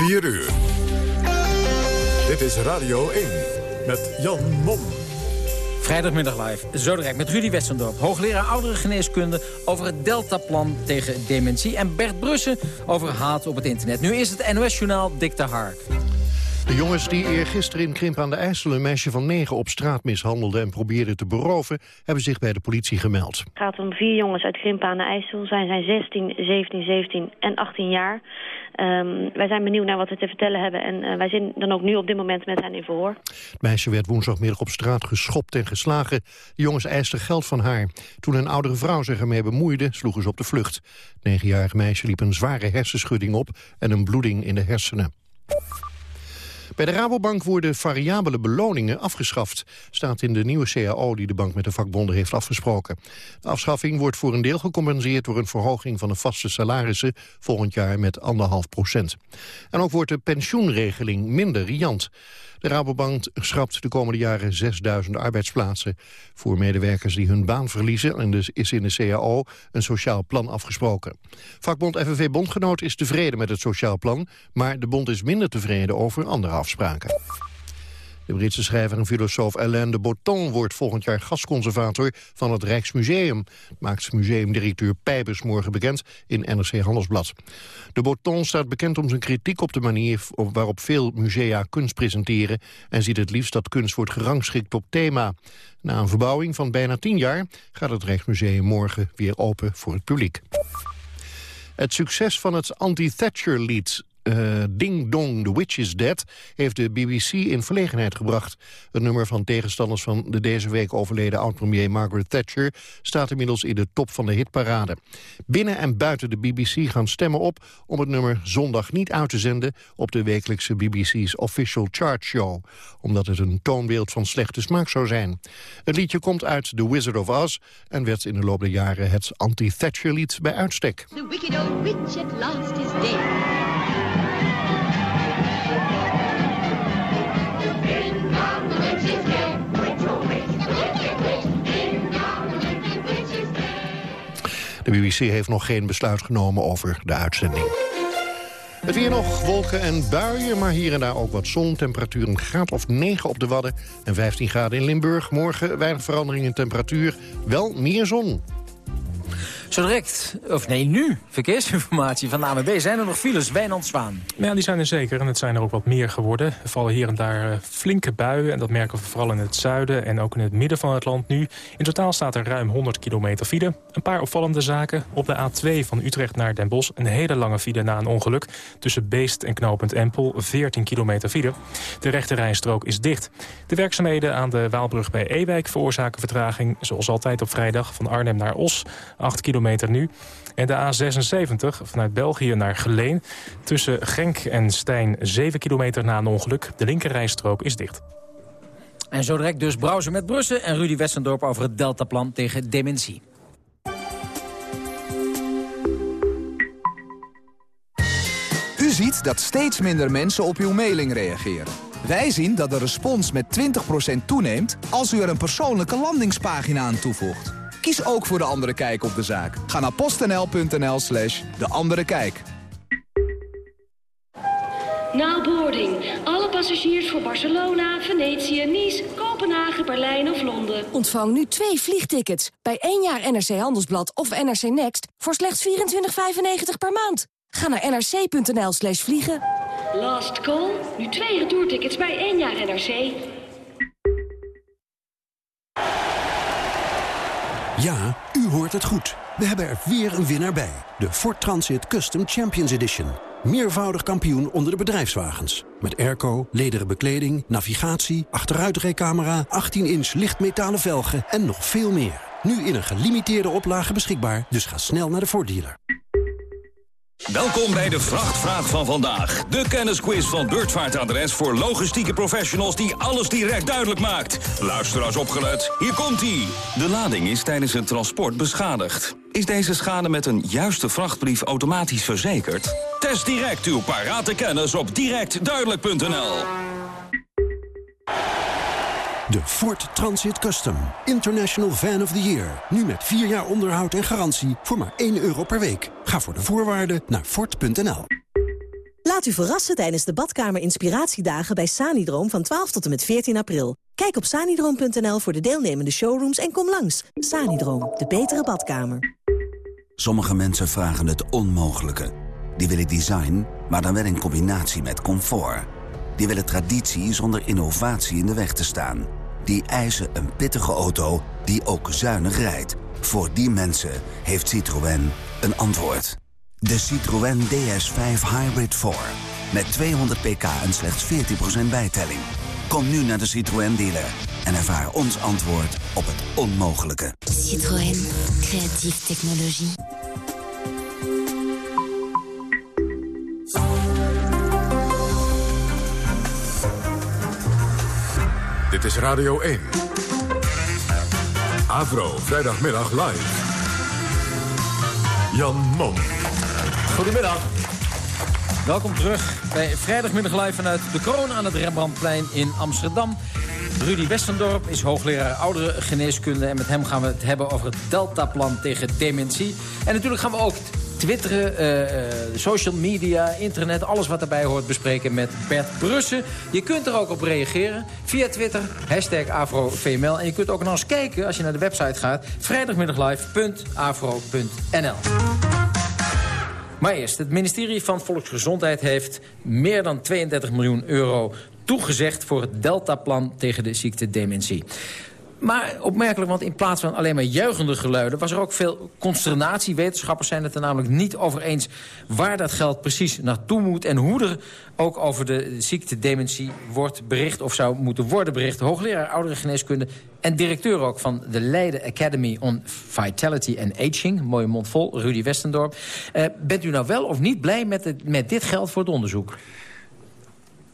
4 uur. Dit is Radio 1 met Jan Mom. Vrijdagmiddag live, zo direct met Rudy Westendorp, hoogleraar ouderengeneeskunde over het Deltaplan tegen dementie. En Bert Brussen over haat op het internet. Nu is het NOS-journaal Dick de Hark. De jongens die eergisteren in Krimp aan de IJssel een meisje van negen op straat mishandelden en probeerden te beroven, hebben zich bij de politie gemeld. Het gaat om vier jongens uit Krimp aan de IJssel. Zij zijn 16, 17, 17 en 18 jaar. Um, wij zijn benieuwd naar wat ze te vertellen hebben en uh, wij zijn dan ook nu op dit moment met hen in verhoor. Het meisje werd woensdagmiddag op straat geschopt en geslagen. De jongens eisten geld van haar. Toen een oudere vrouw zich ermee bemoeide, sloegen ze op de vlucht. Het negenjarige meisje liep een zware hersenschudding op en een bloeding in de hersenen. Bij de Rabobank worden variabele beloningen afgeschaft, staat in de nieuwe CAO die de bank met de vakbonden heeft afgesproken. De afschaffing wordt voor een deel gecompenseerd door een verhoging van de vaste salarissen volgend jaar met anderhalf procent. En ook wordt de pensioenregeling minder riant. De Rabobank schrapt de komende jaren 6000 arbeidsplaatsen. Voor medewerkers die hun baan verliezen en dus is in de CAO een sociaal plan afgesproken. Vakbond FNV Bondgenoot is tevreden met het sociaal plan, maar de bond is minder tevreden over andere afspraken. De Britse schrijver en filosoof Alain de Botton wordt volgend jaar gastconservator van het Rijksmuseum. maakt museumdirecteur Pijbers morgen bekend in NRC Handelsblad. De Botton staat bekend om zijn kritiek op de manier waarop veel musea kunst presenteren en ziet het liefst dat kunst wordt gerangschikt op thema. Na een verbouwing van bijna tien jaar gaat het Rijksmuseum morgen weer open voor het publiek. Het succes van het anti-Thatcher-lied uh, Ding Dong, The Witch is Dead... heeft de BBC in verlegenheid gebracht. Het nummer van tegenstanders van de deze week overleden oud-premier Margaret Thatcher... staat inmiddels in de top van de hitparade. Binnen en buiten de BBC gaan stemmen op... om het nummer zondag niet uit te zenden... op de wekelijkse BBC's Official Chart Show. Omdat het een toonbeeld van slechte smaak zou zijn. Het liedje komt uit The Wizard of Oz... en werd in de loop der jaren het anti-Thatcher-lied bij uitstek. The wicked old witch at last is dead. De BBC heeft nog geen besluit genomen over de uitzending. Het weer nog, wolken en buien, maar hier en daar ook wat zon. Temperatuur een graad of 9 op de Wadden en 15 graden in Limburg. Morgen weinig verandering in temperatuur, wel meer zon. Zo direct, of nee, nu, verkeersinformatie van de. Zijn er nog files, Wijnand Zwaan? Ja, die zijn er zeker en het zijn er ook wat meer geworden. Er vallen hier en daar eh, flinke buien en dat merken we vooral in het zuiden... en ook in het midden van het land nu. In totaal staat er ruim 100 kilometer file. Een paar opvallende zaken. Op de A2 van Utrecht naar Den Bosch een hele lange file na een ongeluk. Tussen Beest en knooppunt Empel, 14 kilometer file. De rechte rijstrook is dicht. De werkzaamheden aan de Waalbrug bij Ewijk veroorzaken vertraging... zoals altijd op vrijdag van Arnhem naar Os, 8 kilometer kilometer nu. En de A76 vanuit België naar Geleen. Tussen Genk en Stijn 7 kilometer na een ongeluk. De linkerrijstrook is dicht. En zo direct dus Browser met Brussen en Rudy Westendorp over het Deltaplan tegen dementie. U ziet dat steeds minder mensen op uw mailing reageren. Wij zien dat de respons met 20% toeneemt als u er een persoonlijke landingspagina aan toevoegt. Kies ook voor De Andere Kijk op de zaak. Ga naar postnl.nl slash De Andere Kijk. Now boarding. Alle passagiers voor Barcelona, Venetië, Nice, Kopenhagen, Berlijn of Londen. Ontvang nu twee vliegtickets bij één jaar NRC Handelsblad of NRC Next voor slechts 24,95 per maand. Ga naar nrc.nl slash vliegen. Last call. Nu twee retourtickets bij één jaar NRC. Ja, u hoort het goed. We hebben er weer een winnaar bij. De Ford Transit Custom Champions Edition. Meervoudig kampioen onder de bedrijfswagens. Met airco, lederen bekleding, navigatie, achteruitrijcamera... 18-inch lichtmetalen velgen en nog veel meer. Nu in een gelimiteerde oplage beschikbaar, dus ga snel naar de Ford dealer. Welkom bij de Vrachtvraag van vandaag. De kennisquiz van Beurtvaartadres voor logistieke professionals die alles direct duidelijk maakt. Luister als opgelet. Hier komt-ie. De lading is tijdens het transport beschadigd. Is deze schade met een juiste vrachtbrief automatisch verzekerd? Test direct uw parate kennis op directduidelijk.nl. De Ford Transit Custom. International Van of the Year. Nu met 4 jaar onderhoud en garantie voor maar 1 euro per week. Ga voor de voorwaarden naar Ford.nl. Laat u verrassen tijdens de badkamer inspiratiedagen bij Sanidroom van 12 tot en met 14 april. Kijk op sanidroom.nl voor de deelnemende showrooms en kom langs. Sanidroom, de betere badkamer. Sommige mensen vragen het onmogelijke. Die willen design, maar dan wel in combinatie met comfort. Die willen traditie zonder innovatie in de weg te staan. Die eisen een pittige auto die ook zuinig rijdt. Voor die mensen heeft Citroën een antwoord. De Citroën DS5 Hybrid 4. Met 200 pk en slechts 14% bijtelling. Kom nu naar de Citroën dealer en ervaar ons antwoord op het onmogelijke. Citroën, creatieve technologie. Dit is Radio 1. Avro, vrijdagmiddag live. Jan Mom. Goedemiddag. Welkom terug bij Vrijdagmiddag live vanuit de kroon aan het Rembrandtplein in Amsterdam. Rudy Westendorp is hoogleraar oudere geneeskunde... en met hem gaan we het hebben over het Deltaplan tegen dementie. En natuurlijk gaan we ook twitteren, uh, social media, internet... alles wat daarbij hoort bespreken met Bert Brussen. Je kunt er ook op reageren via Twitter, hashtag AfroVML. En je kunt ook nog eens kijken als je naar de website gaat... vrijdagmiddaglive.afro.nl. Maar eerst, het ministerie van Volksgezondheid heeft meer dan 32 miljoen euro toegezegd voor het Deltaplan tegen de ziekte dementie. Maar opmerkelijk, want in plaats van alleen maar juichende geluiden... was er ook veel consternatie. Wetenschappers zijn het er namelijk niet over eens... waar dat geld precies naartoe moet... en hoe er ook over de ziekte dementie wordt bericht... of zou moeten worden bericht. Hoogleraar ouderengeneeskunde en directeur ook van de Leiden Academy on Vitality and Aging. Mooie mond vol, Rudy Westendorp. Uh, bent u nou wel of niet blij met, met dit geld voor het onderzoek?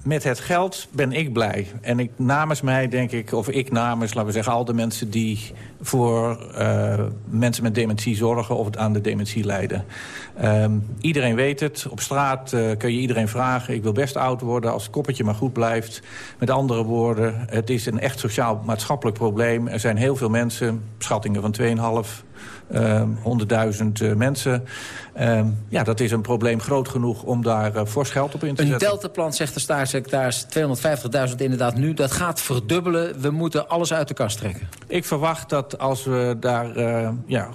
Met het geld ben ik blij. En ik namens mij denk ik, of ik namens, laten we zeggen... al de mensen die voor uh, mensen met dementie zorgen... of aan de dementie lijden. Um, iedereen weet het. Op straat uh, kun je iedereen vragen... ik wil best oud worden als het koppetje maar goed blijft. Met andere woorden, het is een echt sociaal-maatschappelijk probleem. Er zijn heel veel mensen, schattingen van 2,5 100.000 uh, mensen. Uh, ja, dat is een probleem groot genoeg om daar uh, fors geld op in te een zetten. Een deltaplan, zegt de staatssecretaris, 250.000 inderdaad nu. Dat gaat verdubbelen. We moeten alles uit de kast trekken. Ik verwacht dat als we daar uh, ja,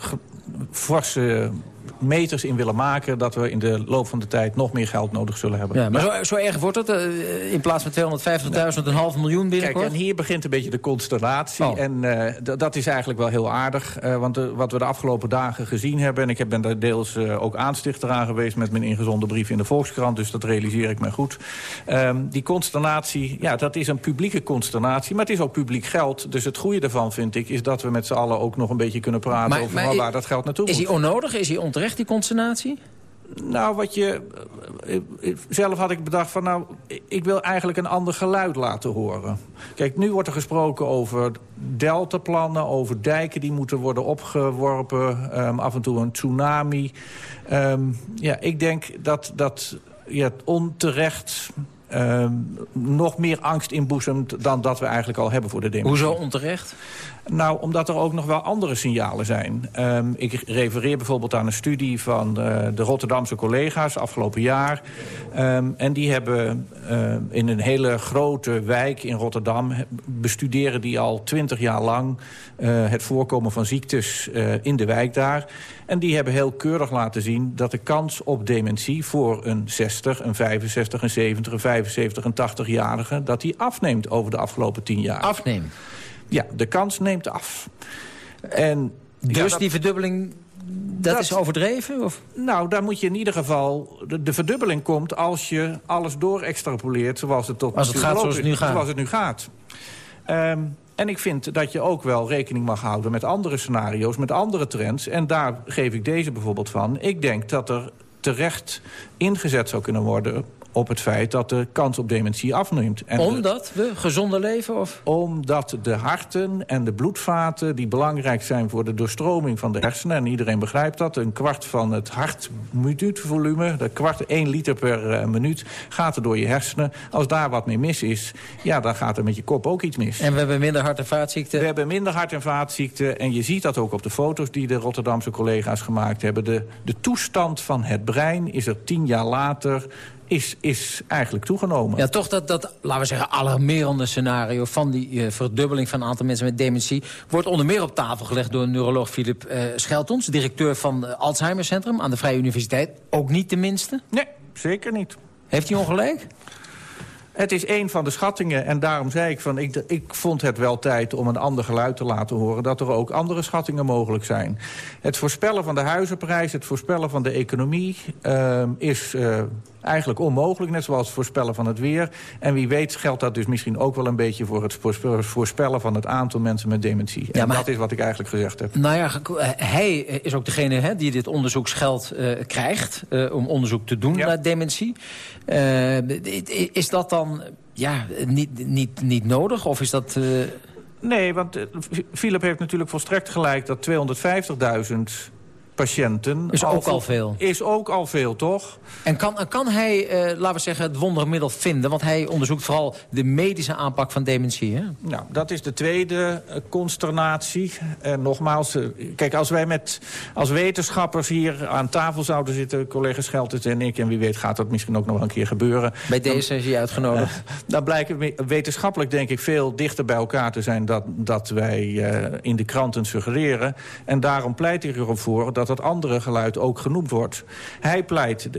forse meters in willen maken... dat we in de loop van de tijd nog meer geld nodig zullen hebben. Ja, maar zo, zo erg wordt het? Uh, in plaats van 250.000, een half miljoen binnenkort? Kijk, en hier begint een beetje de constellatie. Oh. En uh, dat is eigenlijk wel heel aardig. Uh, want wat we de afgelopen dagen gezien hebben... en ik ben daar deels ook aanstichter aan geweest... met mijn ingezonde brief in de Volkskrant. Dus dat realiseer ik me goed. Um, die consternatie, ja, dat is een publieke consternatie. Maar het is ook publiek geld. Dus het goede daarvan, vind ik... is dat we met z'n allen ook nog een beetje kunnen praten... Maar, over maar, waar dat geld naartoe is moet. Is hij onnodig? Is hij onterecht? Die consternatie? Nou, wat je... Zelf had ik bedacht van, nou, ik wil eigenlijk een ander geluid laten horen. Kijk, nu wordt er gesproken over deltaplannen, over dijken die moeten worden opgeworpen. Um, af en toe een tsunami. Um, ja, ik denk dat dat ja, onterecht uh, nog meer angst inboezemt dan dat we eigenlijk al hebben voor de dementie. Hoezo onterecht? Nou, omdat er ook nog wel andere signalen zijn. Um, ik refereer bijvoorbeeld aan een studie van uh, de Rotterdamse collega's afgelopen jaar. Um, en die hebben uh, in een hele grote wijk in Rotterdam... bestuderen die al twintig jaar lang uh, het voorkomen van ziektes in de wijk daar. En die hebben heel keurig laten zien dat de kans op dementie... voor een 60, een 65, een 70, een 75, een 80-jarige... dat die afneemt over de afgelopen tien jaar. Afneemt? Ja, de kans neemt af. En, dus ja, dat, die verdubbeling, dat, dat, is overdreven? Of? Nou, daar moet je in ieder geval... De, de verdubbeling komt als je alles doorextrapoleert zoals het tot als het gaat zoals het nu gaat. Zoals het nu gaat. Um, en ik vind dat je ook wel rekening mag houden met andere scenario's, met andere trends. En daar geef ik deze bijvoorbeeld van. Ik denk dat er terecht ingezet zou kunnen worden op het feit dat de kans op dementie afneemt. En Omdat we gezonder leven? Of? Omdat de harten en de bloedvaten... die belangrijk zijn voor de doorstroming van de hersenen... en iedereen begrijpt dat, een kwart van het hartminuutvolume... de kwart, 1 liter per uh, minuut, gaat er door je hersenen. Als daar wat mee mis is, ja, dan gaat er met je kop ook iets mis. En we hebben minder hart- en vaatziekten? We hebben minder hart- en vaatziekten. En je ziet dat ook op de foto's die de Rotterdamse collega's gemaakt hebben. De, de toestand van het brein is er tien jaar later is, is eigenlijk toegenomen. Ja, toch dat, dat, laten we zeggen, alarmerende scenario... van die uh, verdubbeling van een aantal mensen met dementie... wordt onder meer op tafel gelegd door neuroloog Philip uh, Scheltons... directeur van het Alzheimer Centrum aan de Vrije Universiteit. Ook niet de minste? Nee, zeker niet. Heeft hij ongelijk? Het is een van de schattingen en daarom zei ik van... Ik, ik vond het wel tijd om een ander geluid te laten horen... dat er ook andere schattingen mogelijk zijn. Het voorspellen van de huizenprijs, het voorspellen van de economie... Uh, is uh, eigenlijk onmogelijk, net zoals het voorspellen van het weer. En wie weet geldt dat dus misschien ook wel een beetje... voor het voorspellen van het aantal mensen met dementie. Ja, en dat is wat ik eigenlijk gezegd heb. Nou ja, hij is ook degene hè, die dit onderzoeksgeld uh, krijgt... Uh, om onderzoek te doen ja. naar dementie. Uh, is dat dan ja, niet, niet, niet nodig? Of is dat... Nee, want Philip heeft natuurlijk volstrekt gelijk... dat 250.000 patiënten... Is ook al veel. Is ook al veel, toch? En kan, kan hij, uh, laten we zeggen, het wondermiddel vinden? Want hij onderzoekt vooral de medische aanpak van dementie, hè? Nou, dat is de tweede uh, consternatie. En nogmaals, uh, kijk, als wij met als wetenschappers hier aan tafel zouden zitten... collega Schelters en ik, en wie weet gaat dat misschien ook nog wel een keer gebeuren... Bij deze is hij uitgenodigd. dan blijken we wetenschappelijk, denk ik, veel dichter bij elkaar te zijn... dat, dat wij in de kranten suggereren. En daarom pleit ik erop voor dat dat andere geluid ook genoemd wordt. Hij pleit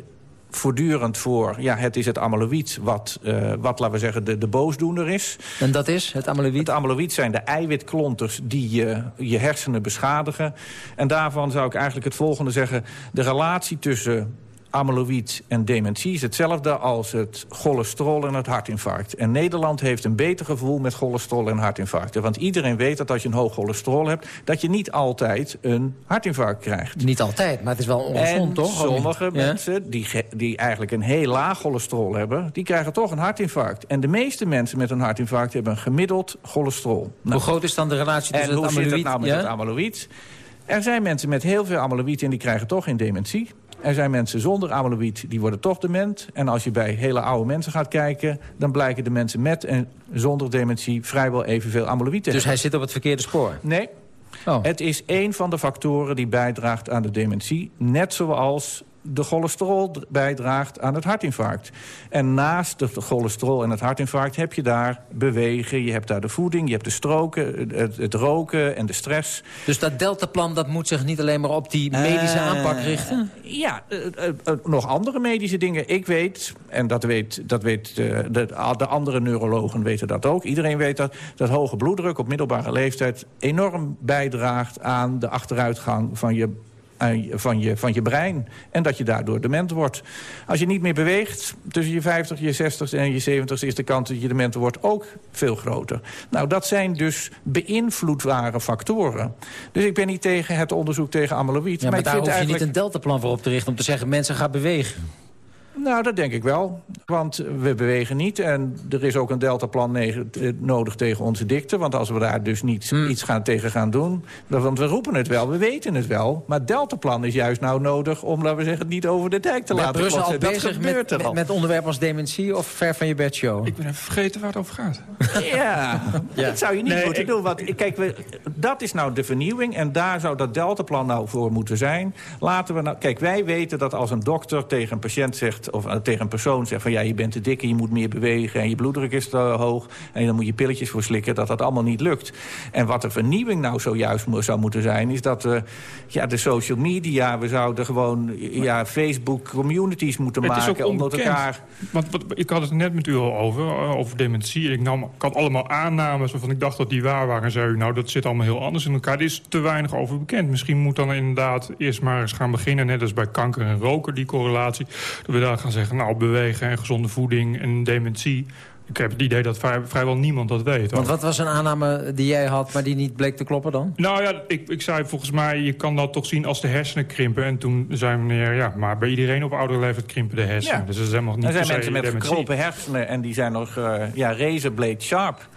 voortdurend voor... ja, het is het amyloïd wat, uh, wat laten we zeggen, de, de boosdoener is. En dat is het amyloïd? Het amyloïd zijn de eiwitklonters die je, je hersenen beschadigen. En daarvan zou ik eigenlijk het volgende zeggen. De relatie tussen amyloïd en dementie is hetzelfde als het cholesterol en het hartinfarct. En Nederland heeft een beter gevoel met cholesterol en hartinfarcten. Want iedereen weet dat als je een hoog cholesterol hebt... dat je niet altijd een hartinfarct krijgt. Niet altijd, maar het is wel ongezond, toch? sommige mensen die, die eigenlijk een heel laag cholesterol hebben... die krijgen toch een hartinfarct. En de meeste mensen met een hartinfarct hebben een gemiddeld cholesterol. Nou, hoe groot is dan de relatie tussen het amyloïd... En hoe zit het nou met het amyloïd? Er zijn mensen met heel veel amyloïd en die krijgen toch geen dementie. Er zijn mensen zonder amyloïd, die worden toch dement. En als je bij hele oude mensen gaat kijken... dan blijken de mensen met en zonder dementie vrijwel evenveel amyloïd te Dus hij zit op het verkeerde spoor? Nee. Oh. Het is één van de factoren die bijdraagt aan de dementie. Net zoals de cholesterol bijdraagt aan het hartinfarct. En naast de cholesterol en het hartinfarct heb je daar bewegen... je hebt daar de voeding, je hebt de stroken, het, het roken en de stress. Dus dat deltaplan dat moet zich niet alleen maar op die medische uh, aanpak richten? Ja, uh, uh, nog andere medische dingen. Ik weet, en dat weet, dat weet de, de andere neurologen weten dat ook... iedereen weet dat, dat hoge bloeddruk op middelbare leeftijd... enorm bijdraagt aan de achteruitgang van je van je, van je brein. En dat je daardoor dement wordt. Als je niet meer beweegt, tussen je 50, je 60 en je 70 is de kans dat je dement wordt ook veel groter. Nou, dat zijn dus beïnvloedbare factoren. Dus ik ben niet tegen het onderzoek tegen amyloïd. Ja, maar, maar daar hoef je niet een deltaplan voor op te richten... om te zeggen, mensen gaan bewegen. Nou, dat denk ik wel. Want we bewegen niet. En er is ook een deltaplan nodig tegen onze dikte. Want als we daar dus niet hmm. iets gaan tegen gaan doen... Want we roepen het wel, we weten het wel. Maar het deltaplan is juist nou nodig om, laten we zeggen... niet over de dijk te laten Brussel klotsen. al bezig met, met, met, onderwerpen als dementie of ver van je bedshow? Ik ben even vergeten waar het over gaat. Ja, ja. dat zou je niet nee, moeten ik... doen. Want, kijk, we, dat is nou de vernieuwing. En daar zou dat deltaplan nou voor moeten zijn. Laten we nou... Kijk, wij weten dat als een dokter tegen een patiënt zegt of uh, tegen een persoon zegt van ja, je bent te dik en je moet meer bewegen en je bloeddruk is te hoog en dan moet je pilletjes voor slikken, dat dat allemaal niet lukt. En wat de vernieuwing nou zojuist zou moeten zijn, is dat we ja, de social media, we zouden gewoon ja, Facebook communities moeten het maken onder elkaar. Want wat, ik had het net met u al over, uh, over dementie. Ik, nam, ik had allemaal aannames waarvan ik dacht dat die waar waren. En zei u, nou, dat zit allemaal heel anders in elkaar. Er is te weinig over bekend. Misschien moet dan inderdaad eerst maar eens gaan beginnen, net als bij kanker en roken, die correlatie. Dat we daar gaan zeggen, nou, bewegen en gezonde voeding en dementie. Ik heb het idee dat vrij, vrijwel niemand dat weet. Want wat was een aanname die jij had, maar die niet bleek te kloppen dan? Nou ja, ik, ik zei volgens mij, je kan dat toch zien als de hersenen krimpen. En toen zei meneer, ja, maar bij iedereen op oudere leeftijd krimpen de hersenen. Ja. Dus dat is helemaal niet Er zijn mensen met dementie. gekropen hersenen en die zijn nog uh, ja, razorblade sharp.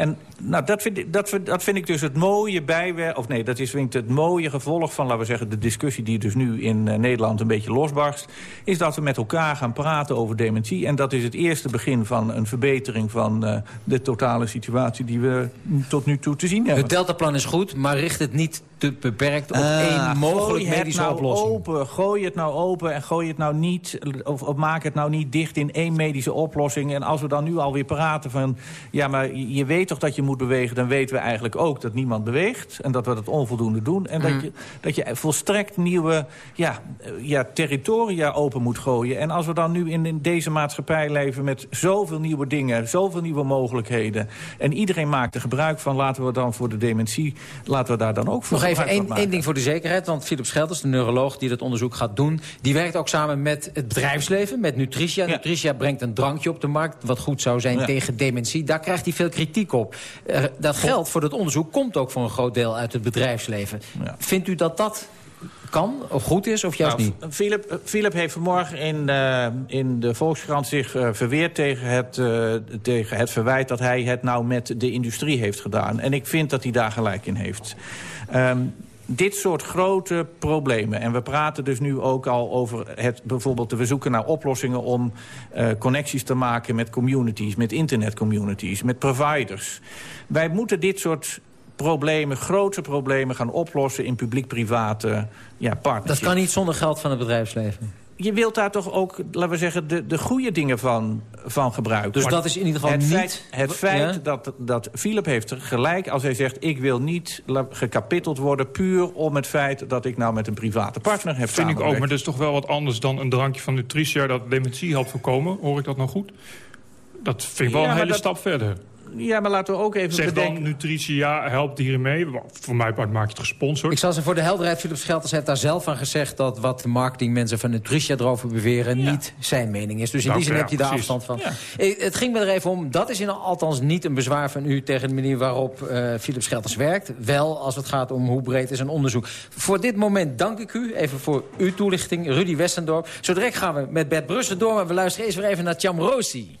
En nou, dat, vind ik, dat, dat vind ik dus het mooie bijwerk... of nee, dat is vind ik het mooie gevolg van, laten we zeggen... de discussie die dus nu in uh, Nederland een beetje losbarst... is dat we met elkaar gaan praten over dementie. En dat is het eerste begin van een verbetering... van uh, de totale situatie die we tot nu toe te zien hebben. Het deltaplan is goed, maar richt het niet te beperkt op Uh, één mogelijk medische nou oplossing? Open, gooi het nou open en gooi het nou niet, of, of maak het nou niet dicht in één medische oplossing. En als we dan nu alweer praten van, ja, maar je weet toch dat je moet bewegen, dan weten we eigenlijk ook dat niemand beweegt en dat we dat onvoldoende doen. En dat, Mm. je, dat je volstrekt nieuwe ja, ja, territoria open moet gooien. En als we dan nu in, in deze maatschappij leven met zoveel nieuwe dingen, zoveel nieuwe mogelijkheden. En iedereen maakt er gebruik van, laten we dan voor de dementie, laten we daar dan ook voor even één, ding voor de zekerheid. Want Philip Schelders, de neuroloog die dat onderzoek gaat doen... die werkt ook samen met het bedrijfsleven, met Nutricia. Nutricia brengt een drankje op de markt... wat goed zou zijn Ja. tegen dementie. Daar krijgt hij veel kritiek op. Eh, dat geld voor dat onderzoek komt ook voor een groot deel uit het bedrijfsleven. Vindt u dat dat kan of goed is of juist Nou, niet? Philip, Philip heeft vanmorgen in, eh, in de Volkskrant zich eh, verweerd tegen het, eh, tegen het verwijt... dat hij het nou met de industrie heeft gedaan. En ik vind dat hij daar gelijk in heeft. Ehm, dit soort grote problemen. En we praten dus nu ook al over het bijvoorbeeld... we zoeken naar oplossingen om eh, connecties te maken met communities... met internetcommunities, met providers. Wij moeten dit soort problemen, grote problemen gaan oplossen... in publiek-private ja, partnerships. Dat kan niet zonder geld van het bedrijfsleven. Je wilt daar toch ook, laten we zeggen, de, de goede dingen van, van gebruiken. Dus Maar dat is in ieder geval het niet- Feit, het feit Ja? dat, dat Philip heeft er gelijk als hij zegt... ik wil niet gekapiteld worden puur om het feit... dat ik nou met een private partner heb Vind ik ook, maar dat is toch wel wat anders dan een drankje van Nutricia... dat dementie helpt voorkomen. Hoor ik dat nou goed? Dat vind ik wel Ja, een hele dat- stap verder. Ja, maar laten we ook even Zeg bedenken... dan Nutricia helpt hiermee. Voor mij part maak je het gesponsord. Ik zal ze voor de helderheid, Philip Schelters heeft daar zelf van gezegd... dat wat de marketingmensen van Nutricia erover beweren... niet zijn mening is. Dus in Nou, die zin ja, heb je daar precies. afstand van. Eh, Het ging me er even om, dat is in althans niet een bezwaar van u... tegen de manier waarop eh Philip Schelters werkt. Wel als het gaat om hoe breed is een onderzoek. Voor dit moment dank ik u, even voor uw toelichting, Rudy Westendorp. Zo direct gaan we met Bert Brussen door... maar we luisteren eerst weer even naar Cham Rossi.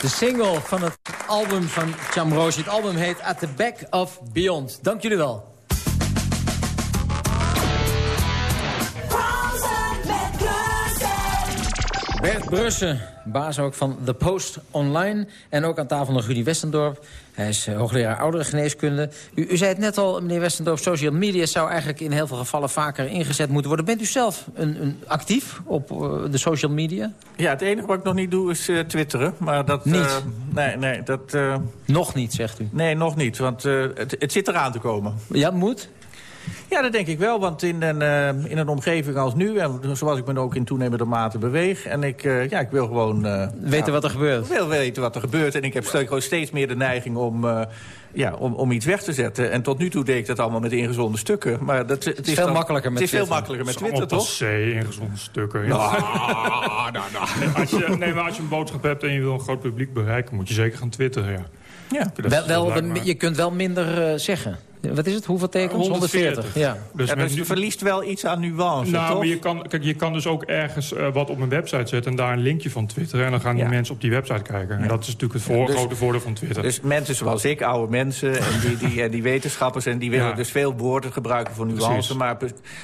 De single van het album van Chamrosi. Het album heet At the Back of Beyond. Dank jullie wel. Bert Brussen, baas ook van The Post Online. En ook aan tafel nog Rudy Westendorp. Hij is eh, hoogleraar ouderengeneeskunde. U, u zei het net al, meneer Westendorp, social media zou eigenlijk in heel veel gevallen vaker ingezet moeten worden. Bent u zelf een, een actief op eh, de social media? Ja, het enige wat ik nog niet doe is eh, twitteren. Maar dat, Niet? nee, nee, dat... Nog niet, zegt u. nee, nog niet, want het, het zit eraan te komen. Ja, moet? Ja, dat denk ik wel, want in een, eh, in een omgeving als nu... en zoals ik me ook in toenemende mate beweeg... en ik, eh, ja, ik wil gewoon... eh, Weten ja, wat er gebeurt. Ik wil weten wat er gebeurt en ik heb steeds- gewoon steeds meer de neiging om... eh, ja, om, om iets weg te zetten. En tot nu toe deed ik dat allemaal met ingezonde stukken. Maar dat, het is veel dan- makkelijker met Het is veel Twitter. makkelijker met Het is Twitter, allemaal toch? passé in gezonde stukken. ja. Nou, nou, nou. Als je, nee, maar als je een boodschap hebt en je wil een groot publiek bereiken... moet je zeker gaan twitteren, ja. Ja. Wel, wel, je kunt wel minder eh, zeggen. Wat is het? Hoeveel tekens? 140. Ja. Dus Ja, dus nu- je verliest wel iets aan nuance, nou, toch? maar je kan, kijk, je kan dus ook ergens eh, wat op een website zetten... en daar een linkje van twitteren. En dan gaan die Ja. mensen op die website kijken. En dat is natuurlijk het voor, dus- grote voordeel van Twitter. Dus mensen zoals ik, oude mensen en die, die, en die wetenschappers... en die willen Ja. dus veel woorden gebruiken voor nuance. Precies. Maar,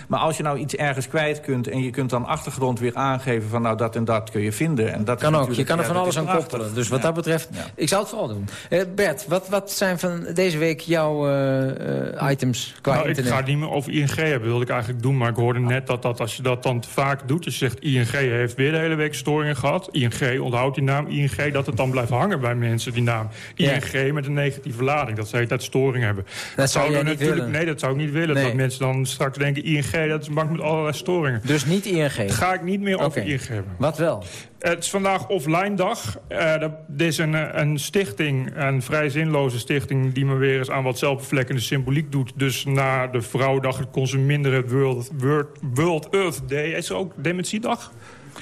maar als je nou iets ergens kwijt kunt... en je kunt dan achtergrond weer aangeven van... nou, dat en dat kun je vinden. En dat is Kan ook. Je kan er van alles aan prachtig. koppelen. Dus wat Ja. dat betreft, ik zou het vooral doen. Eh, Bert, wat, wat zijn van deze week jouw eh, eh, items qua Nou, ik ga het niet meer over ING hebben, wilde ik eigenlijk doen. Maar ik hoorde net dat, dat als je dat dan te vaak doet... je zegt ING heeft weer de hele week storingen gehad. ING, onthoudt die naam ING, dat het dan blijft hangen bij mensen, die naam. Ja. ING met een negatieve lading, dat ze hele tijd storing hebben. Dat zou niet willen. Nee, dat zou ik niet willen. Nee. Dat mensen dan straks denken, ING, dat is een bank met allerlei storingen. Dus niet ING? Ga ik niet meer over. ING hebben. Wat wel? Het is vandaag offline dag. Eh, dat is een, eh, een stichting, een vrij zinloze stichting... die maar weer eens aan wat zelfbevlekkende symboliek doet. Dus na de Vrouwendag het consuminderen World, World, World Earth Day. Is er ook Dementiedag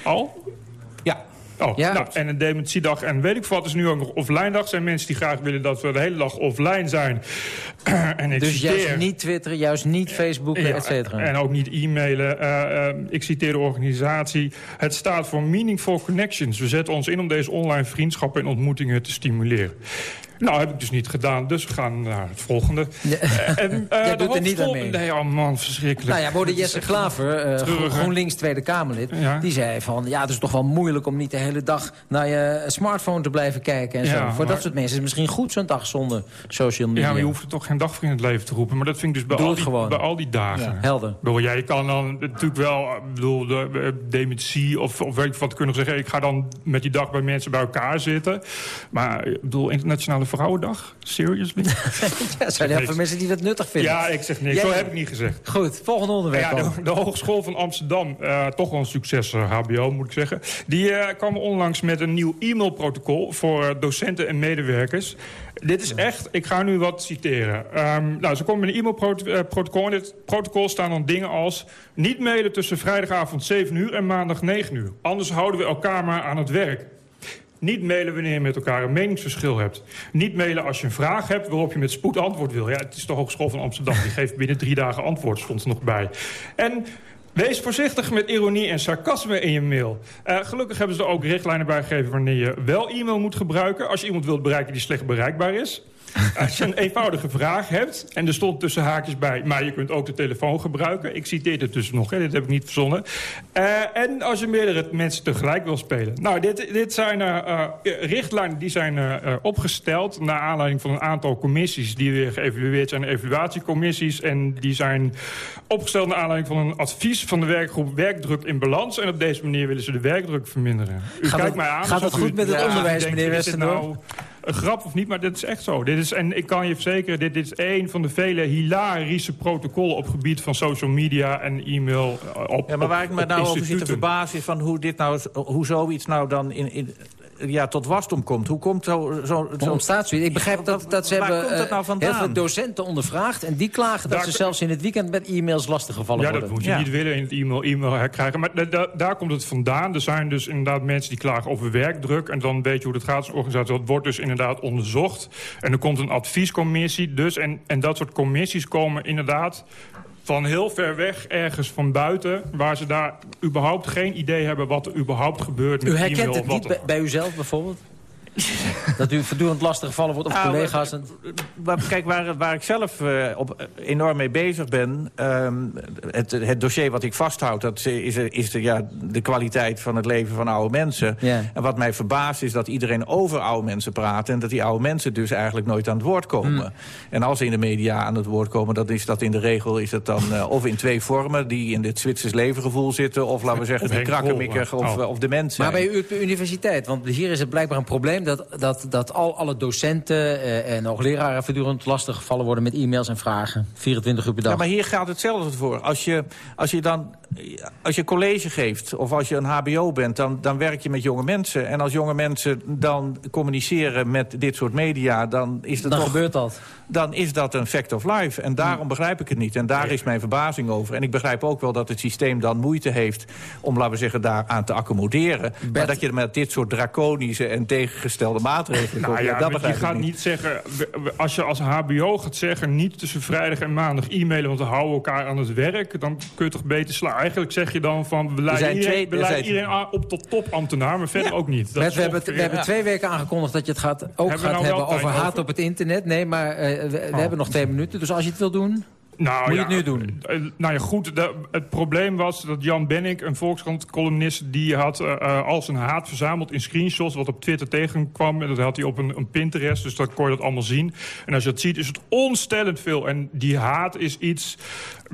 al? Ja. Oh, Ja. nou, en een dementiedag en weet ik wat is nu ook nog offline dag. zijn mensen die graag willen dat we de hele dag offline zijn. en ik Dus citeer... juist niet twitteren, juist niet Facebooken, Ja, et cetera. En ook niet e-mailen. Eh, eh, ik citeer de organisatie. Het staat voor Meaningful Connections. We zetten ons in om deze online vriendschappen en ontmoetingen te stimuleren. Nou, heb ik dus niet gedaan, dus we gaan naar het volgende. Eh, en, eh, Jij doet er niet aan mee. Nee, oh man, verschrikkelijk. Nou ja, we hoorden Jesse Klaver, eh? GroenLinks Tweede Kamerlid... Ja. die zei van, ja, het is toch wel moeilijk om niet de hele dag... naar je smartphone te blijven kijken en zo. Ja, Voor maar- dat soort mensen is het misschien goed zo'n dag zonder social media. Ja, maar je hoeft er toch geen dag voor in het leven te roepen. Maar dat vind ik dus bij, al die, bij al die dagen. Ja, helder. Bedoel, ja, je kan dan natuurlijk wel, ik bedoel, de, dementie of, of weet ik wat kunnen zeggen. Ik ga dan met die dag bij mensen bij elkaar zitten. Maar ik bedoel, Internationale Vrouwendag? Seriously? Ja, zijn er heel veel mensen die dat nuttig vinden. Ja, ik zeg niks. Jij- Zo heb ik niet gezegd. Goed, volgende onderwerp. Ja, de, de Hogeschool van Amsterdam, eh, toch wel een succes, eh, HBO moet ik zeggen. Die eh kwam onlangs met een nieuw e-mailprotocol voor eh, docenten en medewerkers. Dit is echt, ik ga nu wat citeren. Ehm, nou, ze komen met een e-mailprotocol. In dit protocol staan dan dingen als... niet mailen tussen vrijdagavond 7 uur en maandag 9 uur. Anders houden we elkaar maar aan het werk. Niet mailen wanneer je met elkaar een meningsverschil hebt. Niet mailen als je een vraag hebt waarop je met spoed antwoord wil. Ja, het is de Hogeschool van Amsterdam. Die geeft binnen drie dagen antwoord, stond er nog bij. En wees voorzichtig met ironie en sarcasme in je mail. Eh, gelukkig hebben ze er ook richtlijnen bij gegeven... wanneer je wel e-mail moet gebruiken... als je iemand wilt bereiken die slecht bereikbaar is. Als je een eenvoudige vraag hebt, en er stond tussen haakjes bij... maar je kunt ook de telefoon gebruiken. Ik citeer dit dus nog, hè, dit heb ik niet verzonnen. Eh, en als je meerdere mensen tegelijk wil spelen. Nou, dit, dit zijn eh, eh, richtlijnen die zijn opgesteld... naar aanleiding van een aantal commissies... die weer geëvalueerd zijn, evaluatiecommissies... en die zijn opgesteld naar aanleiding van een advies... van de werkgroep Werkdruk in Balans. En op deze manier willen ze de werkdruk verminderen. U Gaat kijkt het- mij aan. gaat het alsof u goed met het ja, onderwijs, meneer nou een grap of niet, maar dit is echt zo. Dit is, en ik kan je verzekeren, dit, dit is een van de vele hilarische protocollen... op gebied van social media en e-mail eh, op Ja, maar waar op- ik me nou over zit te verbazen... is van hoe, dit nou, hoe zoiets nou dan in, in, ja, tot wasdom komt. Hoe komt zo... zo, zo ontstaat zoiets? Ik begrijp dat, dat ze hebben dat nou eh, vandaan? heel veel docenten ondervraagd... en die klagen dat Daar- ze zelfs in het weekend met e-mails lastiggevallen Ja, worden. dat moet je Ja. niet willen in het e-mail, e-mail herkrijgen. Maar da- da- daar komt het vandaan. Er zijn dus inderdaad mensen die klagen over werkdruk. En dan weet je hoe het gaat. Zo'n organisatie dat wordt dus inderdaad onderzocht. En er komt een adviescommissie. Dus, en, en dat soort commissies komen inderdaad van heel ver weg, ergens van buiten... waar ze daar überhaupt geen idee hebben wat er überhaupt gebeurt met U herkent het niet bij, bij uzelf bijvoorbeeld? dat u voortdurend lastiggevallen wordt op Nou, collega's? En... Kijk, waar, waar ik zelf eh, op, enorm mee bezig ben... ehm, het, het dossier wat ik vasthoud... dat is, is de, ja, de kwaliteit van het leven van oude mensen. En wat mij verbaast is dat iedereen over oude mensen praat... en dat die oude mensen dus eigenlijk nooit aan het woord komen. Hmm. En als ze in de media aan het woord komen... dan is dat in de regel is het dan eh, of in twee vormen... die in het Zwitsers levengevoel zitten... of laten we zeggen, krakkemikkig Krol, of, oh. of dement zijn. Maar bij u op de universiteit, want hier is het blijkbaar een probleem... dat, dat, dat al alle docenten eh, en hoogleraren voortdurend lastiggevallen worden... met e-mails en vragen, 24 uur per dag. Ja, maar hier gaat hetzelfde voor. Als je, als je dan als je college geeft of als je een hbo bent... Dan, dan werk je met jonge mensen. En als jonge mensen dan communiceren met dit soort media... dan is dat Dan toch, gebeurt dat. Dan is dat een fact of life. En daarom begrijp ik het niet. En daar is mijn verbazing over. En ik begrijp ook wel dat het systeem dan moeite heeft... om, laten we zeggen, daaraan te accommoderen. Maar dat je met dit soort draconische en tegengestelde maatregelen... Nou ja, dat je gaat niet zeggen... als je als hbo gaat zeggen... niet tussen vrijdag en maandag e-mailen... want we houden elkaar aan het werk... dan kun je toch beter slaan. Eigenlijk zeg je dan van... we leiden iedereen, twee- we er leiden iedereen aan op tot topambtenaar... maar verder ook niet. Dat we hebben, we hebben twee weken aangekondigd dat je het gaat, ook gaat nou hebben over haat over? op het internet. Nee, maar eh, we, we Oh. hebben nog twee minuten. Dus als je het wil doen, Nou, moet je ja, het nu doen. eh, nou ja, goed. de- het probleem was dat Jan Benink, een Volkskrant-columnist... die had eh, eh, al zijn haat verzameld in screenshots... wat op Twitter tegenkwam. En dat had hij op een, een Pinterest, dus dan kon je dat allemaal zien. En als je dat ziet, is het onstellend veel. En die haat is iets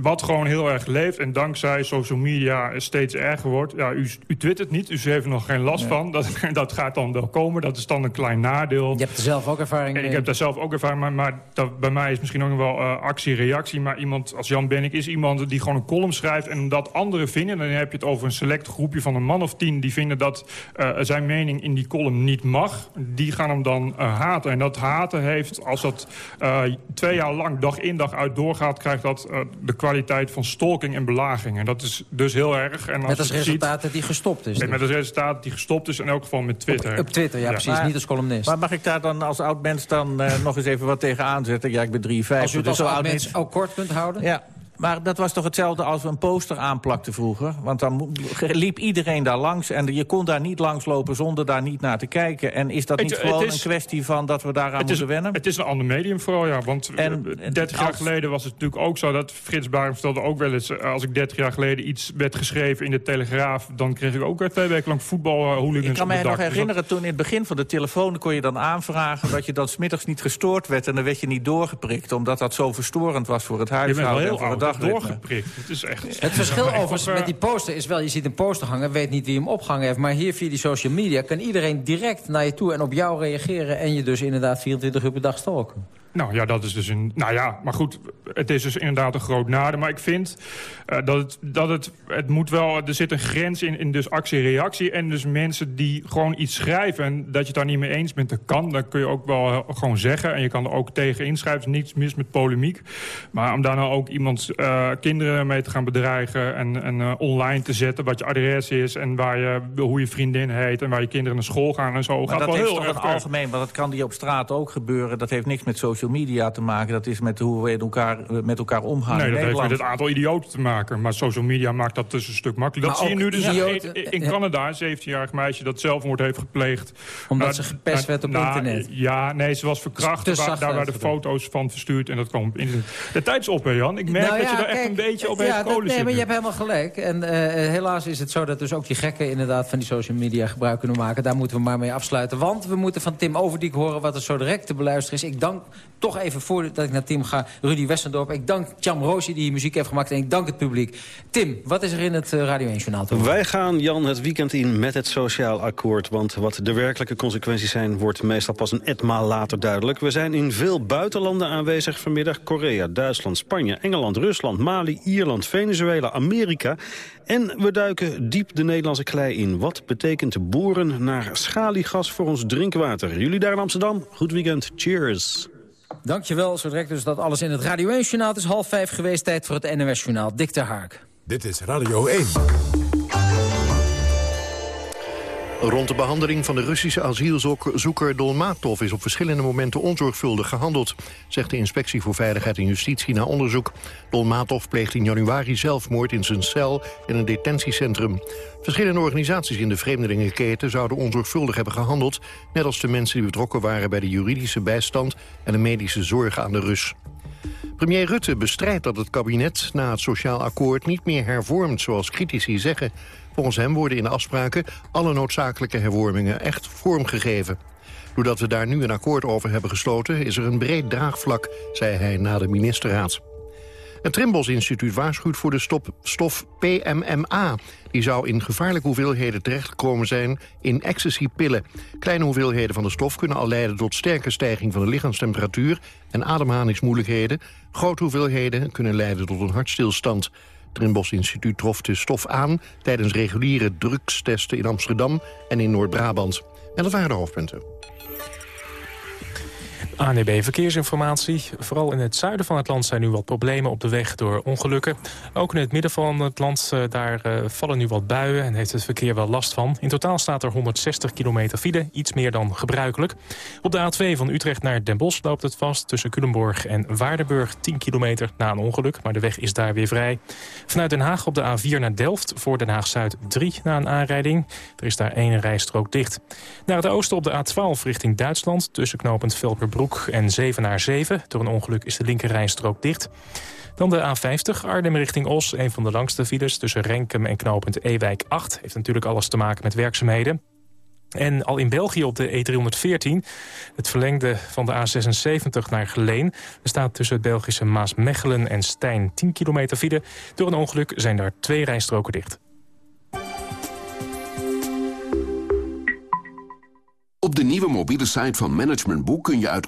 wat gewoon heel erg leeft. En dankzij social media steeds erger wordt. Ja, u, u twittert niet, u heeft er nog geen last van. Dat, dat gaat dan wel komen. Dat is dan een klein nadeel. Je hebt er zelf ook ervaring mee. ik heb daar zelf ook ervaring mee, maar dat, bij mij is misschien ook nog wel eh, actie-reactie. Maar iemand als Jan Bennik is iemand die gewoon een column schrijft... en dat anderen vinden. Dan heb je het over een select groepje van een man of tien... die vinden dat eh, zijn mening in die column niet mag. Die gaan hem dan eh, haten. En dat haten heeft, als dat twee jaar lang dag in dag uit doorgaat... krijgt dat de kwaliteit van stalking en belaging. En dat is dus heel erg. En Met als je het resultaat dat hij gestopt is. Ziet, met als resultaat dat hij gestopt is, in elk geval met Twitter. Op Twitter, ja, precies. Maar- niet als columnist. Maar mag ik daar dan als oud mens dan eh, nog eens even wat tegen aanzetten? Ja, ik ben 53. als u het dus als oud mens ook kort kunt houden. Ja, maar dat was toch hetzelfde als we een poster aanplakten vroeger? Want dan liep iedereen daar langs en je kon daar niet langs lopen zonder daar niet naar te kijken. En is dat niet het gewoon is- een kwestie van dat we daaraan is, moeten wennen? het is een ander medium vooral, ja. Want eh, En- 30 jaar als- geleden was het natuurlijk ook zo... dat Frits Barend vertelde ook wel eens... eh, als ik 30 jaar geleden iets werd geschreven in de Telegraaf... dan kreeg ik ook weer twee weken lang voetbalhooligans Ik kan het nog. Dus herinneren, toen in het begin van de telefoon kon je dan aanvragen... dat je dan smiddags niet gestoord werd en dan werd je niet doorgeprikt... omdat dat zo verstorend was voor het huishouden en voor het. Doorgeprikt. Het is echt... Het verschil overigens met die poster is wel... je ziet een poster hangen, weet niet wie hem opgehangen heeft... maar hier via die social media kan iedereen direct naar je toe... en op jou reageren en je dus inderdaad 24 uur per dag stalken. Nou ja, dat is dus een... Nou ja, maar goed, het is dus inderdaad een groot nadeel. Maar ik vind eh, dat, het, dat het... Het moet wel... Er zit een grens in, in dus actie-reactie. En dus mensen die gewoon iets schrijven... en dat je het daar niet mee eens bent, dat kan. Dat kun je ook wel eh, gewoon zeggen. En je kan er ook tegen inschrijven. Er is niets mis met polemiek. Maar om daar nou ook iemands eh, kinderen mee te gaan bedreigen... en, en online te zetten wat je adres is... en waar je, hoe je vriendin heet... en waar je kinderen naar school gaan en zo... Maar gaat dat wel heeft heel toch ver. algemeen, want dat kan die op straat ook gebeuren. Dat heeft niks met social media te maken. Dat is met hoe we elkaar, met elkaar omgaan Nee, in dat heeft met het aantal idioten te maken. Maar social media maakt dat dus een stuk makkelijker. Dat zie je nu dus idioten- in, in Canada. Een 17-jarig meisje dat zelfmoord heeft gepleegd. Omdat Nou, ze gepest werd op nou, internet. Ja, nee, ze was verkracht. Waar, daar werden foto's van verstuurd. En dat kwam op internet. De tijd is op, hè, Jan. Ik merk Nou dat je daar echt een beetje op ja, heeft kolen Nee, maar je hebt helemaal gelijk. En eh, helaas is het zo dat dus ook die gekken inderdaad van die social media gebruik kunnen maken. Daar moeten we maar mee afsluiten. Want we moeten van Tim Overdiek horen wat er zo direct te beluisteren is. Ik dank toch even voordat ik naar Tim ga, Rudy Westendorp. Ik dank Cham Roosie die muziek heeft gemaakt. En ik dank het publiek. Tim, wat is er in het eh, Radio 1-journaal te horen? Wij gaan, Jan, het weekend in met het sociaal akkoord. Want wat de werkelijke consequenties zijn... wordt meestal pas een etmaal later duidelijk. We zijn in veel buitenlanden aanwezig vanmiddag. Korea, Duitsland, Spanje, Engeland, Rusland, Mali, Ierland, Venezuela, Amerika. En we duiken diep de Nederlandse klei in. Wat betekent boeren naar schaliegas voor ons drinkwater? Jullie daar in Amsterdam, goed weekend. Cheers. Dankjewel. Zo direct dus dat alles in het Radio 1-journaal. Het is half vijf geweest. Tijd voor het NOS-journaal. Dick ter Haak. Dit is Radio 1. Rond de behandeling van de Russische asielzoeker Dolmatov is op verschillende momenten onzorgvuldig gehandeld, zegt de Inspectie voor Veiligheid en Justitie na onderzoek. Dolmatov pleegde in januari zelfmoord in zijn cel in een detentiecentrum. Verschillende organisaties in de vreemdelingenketen zouden onzorgvuldig hebben gehandeld, net als de mensen die betrokken waren bij de juridische bijstand en de medische zorg aan de Rus. Premier Rutte bestrijdt dat het kabinet na het sociaal akkoord niet meer hervormt, zoals critici zeggen. Volgens hem worden in de afspraken alle noodzakelijke hervormingen echt vormgegeven. Doordat we daar nu een akkoord over hebben gesloten... is er een breed draagvlak, zei hij na de ministerraad. Het Trimbos Instituut waarschuwt voor de stof PMMA. Die zou in gevaarlijke hoeveelheden terechtgekomen zijn in ecstasy-pillen. Kleine hoeveelheden van de stof kunnen al leiden tot sterke stijging van de lichaamstemperatuur en ademhalingsmoeilijkheden. Grote hoeveelheden kunnen leiden tot een hartstilstand. Trimbos Instituut trof de stof aan tijdens reguliere drugstesten in Amsterdam en in Noord-Brabant. En dat waren de hoofdpunten. ANEB Verkeersinformatie. Vooral in het zuiden van het land zijn nu wat problemen op de weg door ongelukken. Ook in het midden van het land uh, daar uh, vallen nu wat buien en heeft het verkeer wel last van. In totaal staat er 160 kilometer file, iets meer dan gebruikelijk. Op de A2 van Utrecht naar Den Bosch loopt het vast tussen Culemborg en Waardenburg 10 kilometer na een ongeluk, maar de weg is daar weer vrij. Vanuit Den Haag op de A4 naar Delft voor Den Haag-Zuid 3 na een aanrijding. Er is daar één rijstrook dicht. Naar het oosten op de A12 richting Duitsland tussen knooppunt Velperbroek en 7 naar 7. Door een ongeluk is de linkerrijstrook dicht. Dan de A50 Arnhem richting Os. Een van de langste files tussen Renkum en knooppunt Ewijk 8. Heeft natuurlijk alles te maken met werkzaamheden. En al in België op de E314, het verlengde van de A76 naar Geleen... er staat tussen het Belgische Maasmechelen en Stijn 10 kilometer file. Door een ongeluk zijn daar twee rijstroken dicht. Op de nieuwe mobiele site van Management Boek kun je uit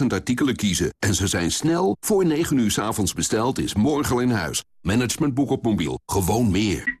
18.000 artikelen kiezen. En ze zijn snel, voor 9 uur s avonds besteld, is morgen al in huis. Management Boek op mobiel, gewoon meer.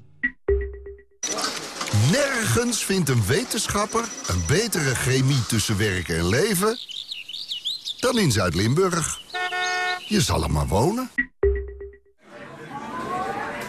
Nergens vindt een wetenschapper een betere chemie tussen werk en leven dan in Zuid-Limburg. Je zal er maar wonen.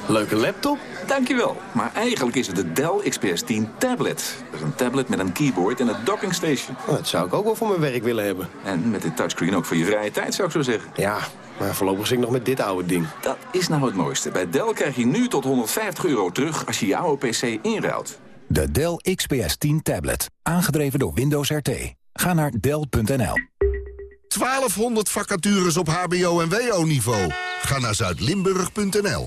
Leuke laptop? Dankjewel. Maar eigenlijk is het de Dell XPS 10 tablet. Dat is een tablet met een keyboard en een docking station. Oh, dat zou ik ook wel voor mijn werk willen hebben. En met dit touchscreen ook voor je vrije tijd, zou ik zo zeggen. Ja, maar voorlopig zit ik nog met dit oude ding. Dat is nou het mooiste. Bij Dell krijg je nu tot 150 euro terug als je je oude PC inruilt. De Dell XPS 10 tablet. Aangedreven door Windows RT. Ga naar Dell.nl. 1200 vacatures op hbo- en wo-niveau. Ga naar zuidlimburg.nl.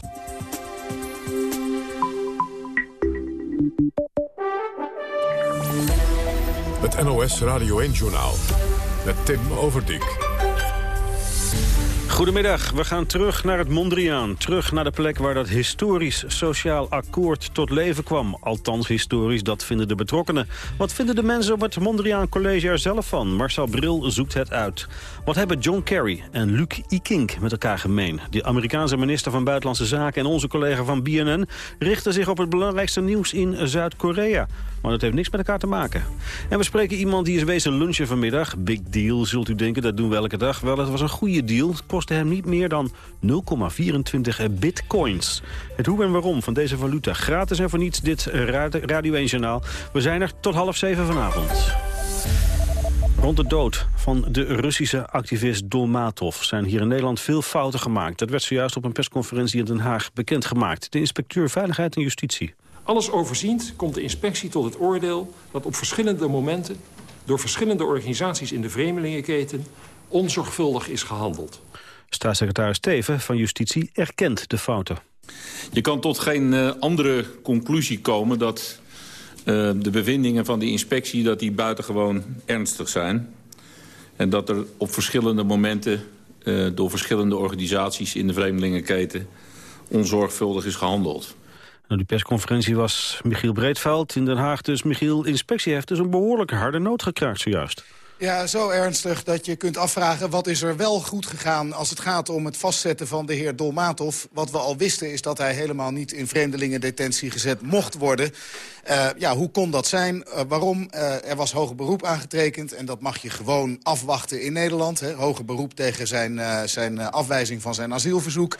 Het NOS Radio 1-journaal. Met Tim Overdijk. Goedemiddag, we gaan terug naar het Mondriaan. Terug naar de plek waar dat historisch sociaal akkoord tot leven kwam. Althans historisch, dat vinden de betrokkenen. Wat vinden de mensen op het Mondriaan College er zelf van? Marcel Bril zoekt het uit. Wat hebben John Kerry en Luc Ikink met elkaar gemeen? De Amerikaanse minister van Buitenlandse Zaken en onze collega van BNN... richten zich op het belangrijkste nieuws in Zuid-Korea. Maar dat heeft niks met elkaar te maken. En we spreken iemand die is wezen lunchen vanmiddag. Big deal, zult u denken, dat doen we elke dag. Wel, het was een goede deal. Kostte hem niet meer dan 0,24 bitcoins. Het hoe en waarom van deze valuta. Gratis en voor niets dit Radio 1-journaal. We zijn er tot half zeven vanavond. Rond de dood van de Russische activist Dolmatov zijn hier in Nederland veel fouten gemaakt. Dat werd zojuist op een persconferentie in Den Haag bekendgemaakt. De inspecteur Veiligheid en Justitie. Alles overziend komt de inspectie tot het oordeel dat op verschillende momenten... door verschillende organisaties in de vreemdelingenketen onzorgvuldig is gehandeld. Staatssecretaris Teven van Justitie erkent de fouten. Je kan tot geen uh, andere conclusie komen dat uh, de bevindingen van die inspectie... dat die buitengewoon ernstig zijn. En dat er op verschillende momenten uh, door verschillende organisaties in de vreemdelingenketen... onzorgvuldig is gehandeld. Nou, die persconferentie was Michiel Breedveld in Den Haag. Dus Michiel, inspectie heeft dus een behoorlijk harde noot gekraakt zojuist. Ja, zo ernstig dat je kunt afvragen wat is er wel goed gegaan... als het gaat om het vastzetten van de heer Dolmatov. Wat we al wisten is dat hij helemaal niet in vreemdelingendetentie gezet mocht worden. Uh, ja, hoe kon dat zijn? Uh, waarom? Uh, er was hoger beroep aangetekend en dat mag je gewoon afwachten in Nederland. Hoger beroep tegen zijn, zijn afwijzing van zijn asielverzoek.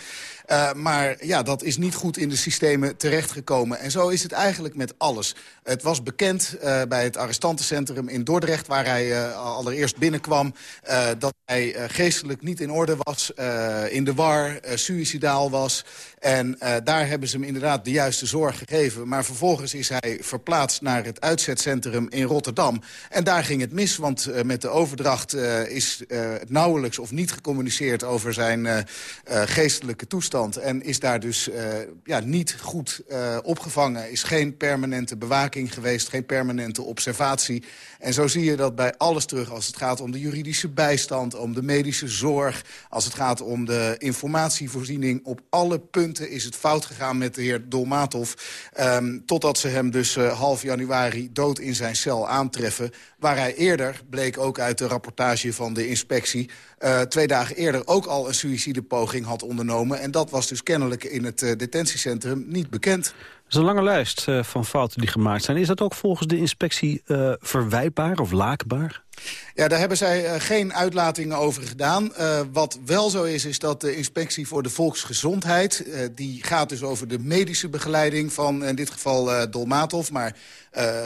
Uh, maar ja, dat is niet goed in de systemen terechtgekomen. En zo is het eigenlijk met alles. Het was bekend uh, bij het arrestantencentrum in Dordrecht... waar hij uh, allereerst binnenkwam... dat hij geestelijk niet in orde was, in de war, suicidaal was. En daar hebben ze hem inderdaad de juiste zorg gegeven. Maar vervolgens is hij verplaatst naar het uitzetcentrum in Rotterdam. En daar ging het mis, want met de overdracht is nauwelijks of niet gecommuniceerd... over zijn geestelijke toestand en is daar dus uh, ja, niet goed uh, opgevangen. Is geen permanente bewaking geweest, geen permanente observatie. En zo zie je dat bij alles terug als het gaat om de juridische bijstand... om de medische zorg, als het gaat om de informatievoorziening. Op alle punten is het fout gegaan met de heer Dolmatov. Um, totdat ze hem dus uh, half januari dood in zijn cel aantreffen. Waar hij eerder, bleek ook uit de rapportage van de inspectie... Uh, twee dagen eerder ook al een suïcidepoging had ondernomen. En dat was dus kennelijk in het uh, detentiecentrum niet bekend. Dat is een lange lijst uh, van fouten die gemaakt zijn. Is dat ook volgens de inspectie verwijtbaar of laakbaar? Ja, daar hebben zij uh, geen uitlatingen over gedaan. Uh, wat wel zo is, is dat de Inspectie voor de Volksgezondheid... Uh, die gaat dus over de medische begeleiding van in dit geval Dolmatov... maar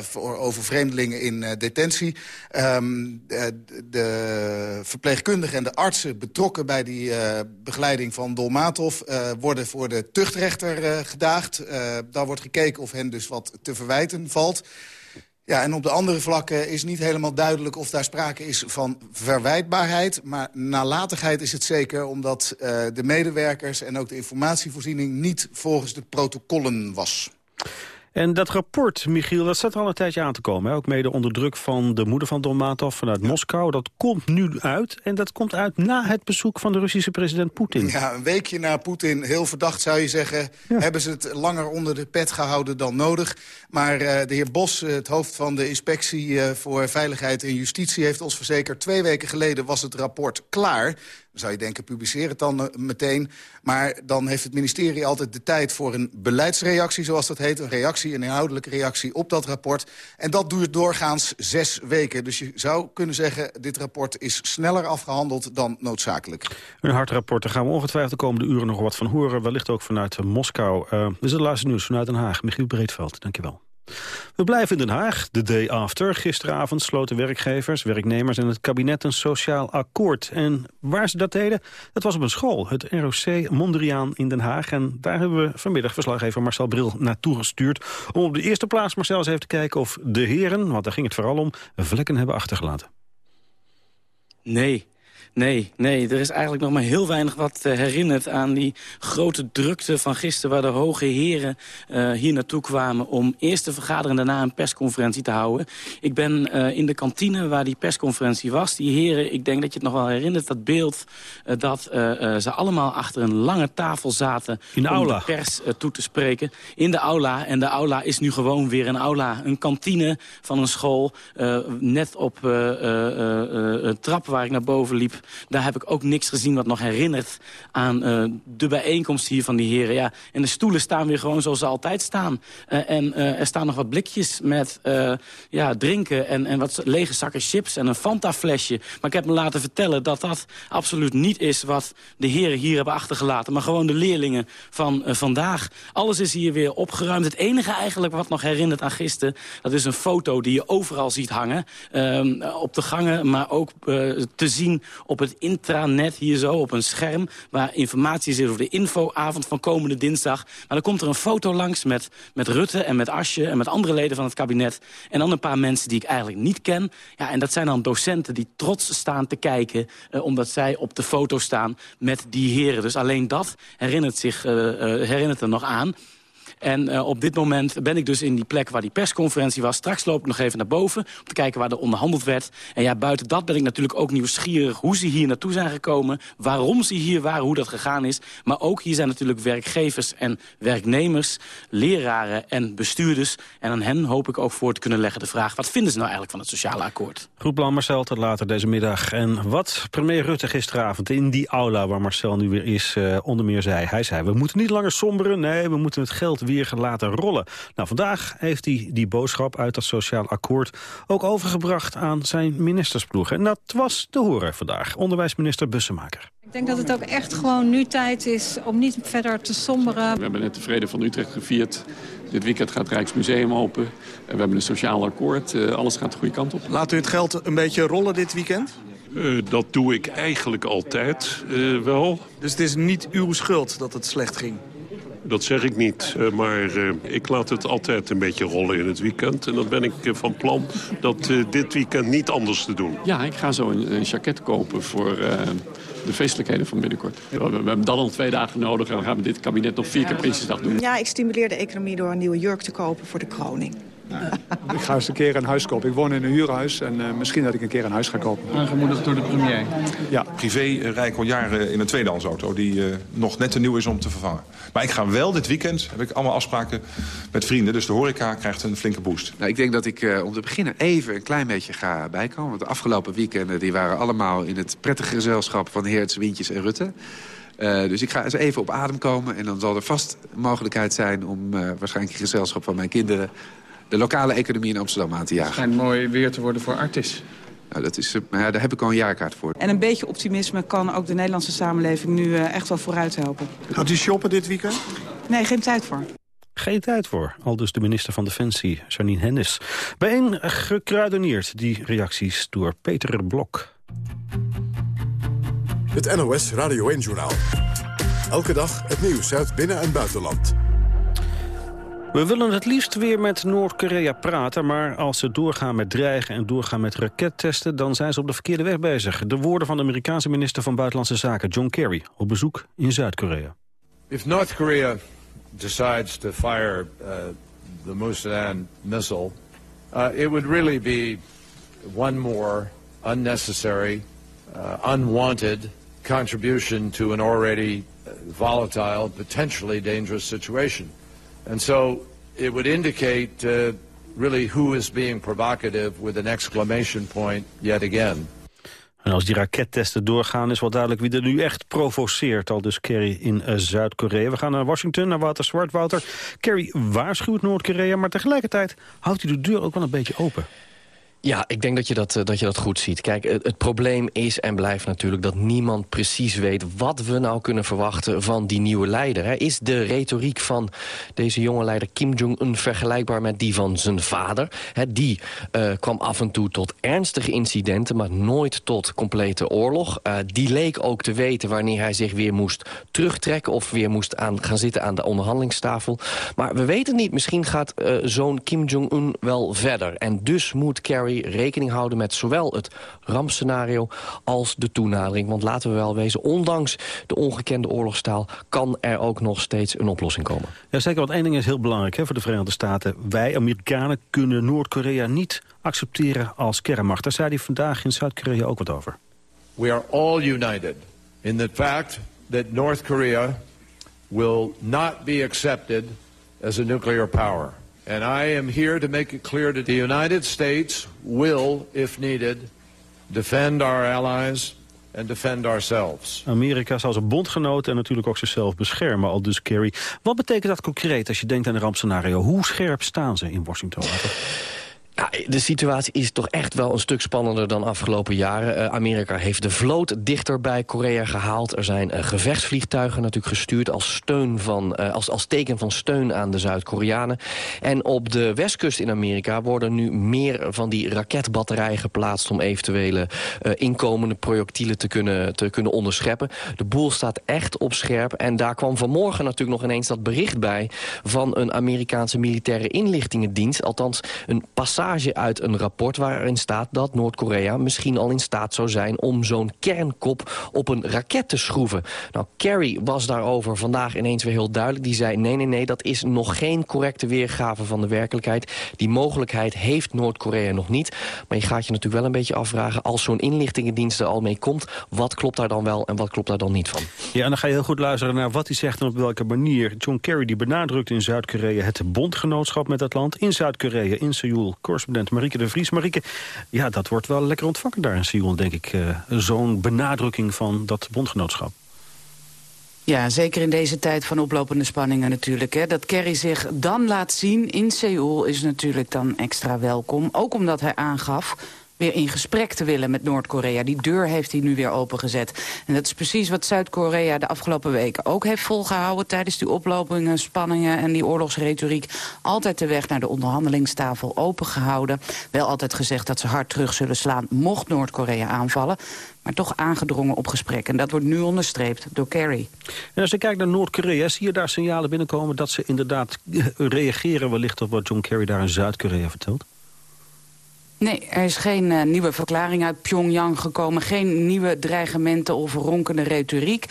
voor, over vreemdelingen in detentie. Um, de verpleegkundigen en de artsen betrokken bij die begeleiding van Dolmatov... worden voor de tuchtrechter gedaagd. daar wordt gekeken of hen dus wat te verwijten valt... Ja, en op de andere vlakken is niet helemaal duidelijk of daar sprake is van verwijtbaarheid. Maar nalatigheid is het zeker, omdat uh, de medewerkers en ook de informatievoorziening niet volgens de protocollen was. En dat rapport, Michiel, dat staat al een tijdje aan te komen. Hè? Ook mede onder druk van de moeder van Dolmatov vanuit Moskou. Dat komt nu uit en dat komt uit na het bezoek van de Russische president Poetin. Ja, een weekje na Poetin, heel verdacht zou je zeggen... Ja. hebben ze het langer onder de pet gehouden dan nodig. Maar uh, de heer Bos, het hoofd van de Inspectie uh, voor Veiligheid en Justitie... heeft ons verzekerd, twee weken geleden was het rapport klaar zou je denken, publiceer het dan uh, meteen. Maar dan heeft het ministerie altijd de tijd voor een beleidsreactie, zoals dat heet. Een reactie, een inhoudelijke reactie op dat rapport. En dat duurt doorgaans zes weken. Dus je zou kunnen zeggen, dit rapport is sneller afgehandeld dan noodzakelijk. Een hard rapport, daar gaan we ongetwijfeld de komende uren nog wat van horen. Wellicht ook vanuit uh, Moskou. Uh, dit is het laatste nieuws vanuit Den Haag. Michiel Breedveld, dankjewel. We blijven in Den Haag. De day after. Gisteravond sloten werkgevers, werknemers en het kabinet een sociaal akkoord. En waar ze dat deden, dat was op een school. Het ROC Mondriaan in Den Haag. En daar hebben we vanmiddag verslaggever Marcel Bril naartoe gestuurd. Om op de eerste plaats, Marcel, eens even te kijken of de heren, want daar ging het vooral om, vlekken hebben achtergelaten. Nee, Nee, nee, er is eigenlijk nog maar heel weinig wat uh, herinnert aan die grote drukte van gisteren... waar de hoge heren uh, hier naartoe kwamen om eerst te vergaderen... en daarna een persconferentie te houden. Ik ben uh, in de kantine waar die persconferentie was. Die heren, ik denk dat je het nog wel herinnert, dat beeld... dat ze allemaal achter een lange tafel zaten in de om aula. de pers toe te spreken. In de aula, en de aula is nu gewoon weer een aula. Een kantine van een school, net op een trap waar ik naar boven liep daar heb ik ook niks gezien wat nog herinnert aan uh, de bijeenkomst hier van die heren. Ja, en de stoelen staan weer gewoon zoals ze altijd staan. Uh, en uh, er staan nog wat blikjes met ja, drinken en, en wat lege zakken chips en een Fanta-flesje. Maar ik heb me laten vertellen dat dat absoluut niet is wat de heren hier hebben achtergelaten. Maar gewoon de leerlingen van vandaag. Alles is hier weer opgeruimd. Het enige eigenlijk wat nog herinnert aan gisteren... dat is een foto die je overal ziet hangen. Ehm, op de gangen, maar ook te zien op het intranet hier zo op een scherm... waar informatie zit over de infoavond van komende dinsdag. Maar dan komt er een foto langs met, met Rutte en met Asje... en met andere leden van het kabinet. En dan een paar mensen die ik eigenlijk niet ken. Ja, en dat zijn dan docenten die trots staan te kijken... Uh, omdat zij op de foto staan met die heren. Dus alleen dat herinnert, zich, uh, uh, herinnert er nog aan. En uh, op dit moment ben ik dus in die plek waar die persconferentie was. Straks loop ik nog even naar boven om te kijken waar er onderhandeld werd. En ja, buiten dat ben ik natuurlijk ook nieuwsgierig hoe ze hier naartoe zijn gekomen. Waarom ze hier waren, hoe dat gegaan is. Maar ook hier zijn natuurlijk werkgevers en werknemers, leraren en bestuurders. En aan hen hoop ik ook voor te kunnen leggen de vraag... wat vinden ze nou eigenlijk van het sociale akkoord? Groeplan Marcel tot later deze middag. En wat premier Rutte gisteravond in die aula waar Marcel nu weer is... Uh, onder meer zei, hij zei, we moeten niet langer somberen... nee, we moeten het geld weer laten rollen. Nou, vandaag heeft hij die boodschap uit dat sociaal akkoord... ook overgebracht aan zijn ministersploeg. En dat was te horen vandaag. Onderwijsminister Bussemaker. Ik denk dat het ook echt gewoon nu tijd is om niet verder te somberen. We hebben net de Vrede van Utrecht gevierd. Dit weekend gaat het Rijksmuseum open. En we hebben een sociaal akkoord. Uh, alles gaat de goede kant op. Laat u het geld een beetje rollen dit weekend? Uh, dat doe ik eigenlijk altijd uh, wel. Dus het is niet uw schuld dat het slecht ging? Dat zeg ik niet, uh, maar uh, ik laat het altijd een beetje rollen in het weekend. En dan ben ik uh, van plan dat dit weekend niet anders te doen. Ja, ik ga zo een, een jacket kopen voor de feestelijkheden van binnenkort. We, we hebben dan al twee dagen nodig en dan gaan we dit kabinet nog vier keer Prinsjesdag doen. Ja, ik stimuleer de economie door een nieuwe jurk te kopen voor de kroning. Ja. Ik ga eens een keer een huis kopen. Ik woon in een huurhuis en uh, misschien dat ik een keer een huis ga kopen. Aangemoedigd door de premier? Ja. Privé uh, rijd ik al jaren in een tweedehandsauto die uh, nog net te nieuw is om te vervangen. Maar ik ga wel dit weekend, heb ik allemaal afspraken met vrienden. Dus de horeca krijgt een flinke boost. Nou, ik denk dat ik om te beginnen even een klein beetje ga bijkomen. Want de afgelopen weekenden die waren allemaal in het prettige gezelschap van Heerts, Wintjes en Rutte. Uh, dus ik ga eens even op adem komen. En dan zal er vast mogelijkheid zijn om uh, waarschijnlijk gezelschap van mijn kinderen de lokale economie in Amsterdam aan te jagen. Het schijnt mooi weer te worden voor Artis. Nou, dat is, maar ja, daar heb ik al een jaarkaart voor. En een beetje optimisme kan ook de Nederlandse samenleving nu uh, echt wel vooruit helpen. Gaat u shoppen dit weekend? Nee, geen tijd voor. Geen tijd voor, al dus de minister van Defensie, Janine Hennis. Bijeen gekruideneerd, die reacties door Peter Blok. Het NOS Radio 1-journaal. Elke dag het nieuws uit binnen- en buitenland. We willen het liefst weer met Noord-Korea praten... maar als ze doorgaan met dreigen en doorgaan met rakettesten... dan zijn ze op de verkeerde weg bezig. De woorden van de Amerikaanse minister van Buitenlandse Zaken, John Kerry... op bezoek in Zuid-Korea. If North Korea decides to fire uh, the Musadan missile... Uh, it would really be one more unnecessary, uh, unwanted contribution... to an already volatile, potentially dangerous situation. And so it would indicate uh, really who is being provocative with an exclamation point yet again. En als die rakettesten doorgaan is wel duidelijk wie er nu echt provoceert. Al dus Kerry in uh, Zuid-Korea. We gaan naar Washington, naar Wouter Zwart. Wouter, Kerry waarschuwt Noord-Korea, maar tegelijkertijd houdt hij de deur ook wel een beetje open. Ja, ik denk dat je dat, dat je dat goed ziet. Kijk, het, probleem is en blijft natuurlijk dat niemand precies weet... wat we nou kunnen verwachten van die nieuwe leider. Hè. Is de retoriek van deze jonge leider Kim Jong-un... vergelijkbaar met die van zijn vader? Hè, die uh, kwam af en toe tot ernstige incidenten... maar nooit tot complete oorlog. Uh, die leek ook te weten wanneer hij zich weer moest terugtrekken... of weer moest aan, gaan zitten aan de onderhandelingstafel. Maar we weten niet. Misschien gaat uh, zo'n Kim Jong-un wel verder. En dus moet Kerry rekening houden met zowel het rampscenario als de toenadering. Want laten we wel wezen, ondanks de ongekende oorlogstaal... kan er ook nog steeds een oplossing komen. Ja, zeker, want één ding is heel belangrijk hè, voor de Verenigde Staten. Wij, Amerikanen, kunnen Noord-Korea niet accepteren als kernmacht. Daar zei hij vandaag in Zuid-Korea ook wat over. We are all united in the fact that North Korea will not be accepted as a nuclear power. And I am here to make it clear that the United States will, if needed, defend our allies and defend ourselves. Amerika zal zijn bondgenoten en natuurlijk ook zichzelf beschermen, al dus Kerry. Wat betekent dat concreet als je denkt aan een rampscenario? Hoe scherp staan ze in Washington? Ja, de situatie is toch echt wel een stuk spannender dan afgelopen jaren. Uh, Amerika heeft de vloot dichter bij Korea gehaald. Er zijn uh, gevechtsvliegtuigen natuurlijk gestuurd als, steun van, uh, als, als teken van steun aan de Zuid-Koreanen. En op de westkust in Amerika worden nu meer van die raketbatterijen geplaatst... om eventuele inkomende projectielen te kunnen, te kunnen onderscheppen. De boel staat echt op scherp. En daar kwam vanmorgen natuurlijk nog ineens dat bericht bij... van een Amerikaanse militaire inlichtingendienst. Althans, een passage uit een rapport waarin staat dat Noord-Korea misschien al in staat zou zijn om zo'n kernkop op een raket te schroeven. Nou, Kerry was daarover vandaag ineens weer heel duidelijk. Die zei nee, nee, nee, dat is nog geen correcte weergave van de werkelijkheid. Die mogelijkheid heeft Noord-Korea nog niet. Maar je gaat je natuurlijk wel een beetje afvragen... als zo'n inlichtingendienst er al mee komt... wat klopt daar dan wel en wat klopt daar dan niet van? Ja, en dan ga je heel goed luisteren naar wat hij zegt en op welke manier. John Kerry die benadrukt in Zuid-Korea het bondgenootschap met dat land. In Zuid-Korea, in Seoul. Correspondent Marieke de Vries. Marieke, ja, dat wordt wel lekker ontvangen daar in Seoul, denk ik. Uh, Zo'n benadrukking van dat bondgenootschap. Ja, zeker in deze tijd van oplopende spanningen natuurlijk. Hè. Dat Kerry zich dan laat zien in Seoul is natuurlijk dan extra welkom. Ook omdat hij aangaf weer in gesprek te willen met Noord-Korea. Die deur heeft hij nu weer opengezet. En dat is precies wat Zuid-Korea de afgelopen weken ook heeft volgehouden... tijdens die oplopingen, spanningen en die oorlogsretoriek. Altijd de weg naar de onderhandelingstafel opengehouden. Wel altijd gezegd dat ze hard terug zullen slaan mocht Noord-Korea aanvallen maar toch aangedrongen op gesprek. En dat wordt nu onderstreept door Kerry. En als je kijkt naar Noord-Korea, zie je daar signalen binnenkomen... dat ze inderdaad reageren wellicht op wat John Kerry daar in Zuid-Korea vertelt? Nee, er is geen uh, nieuwe verklaring uit Pyongyang gekomen. Geen nieuwe dreigementen of ronkende retoriek.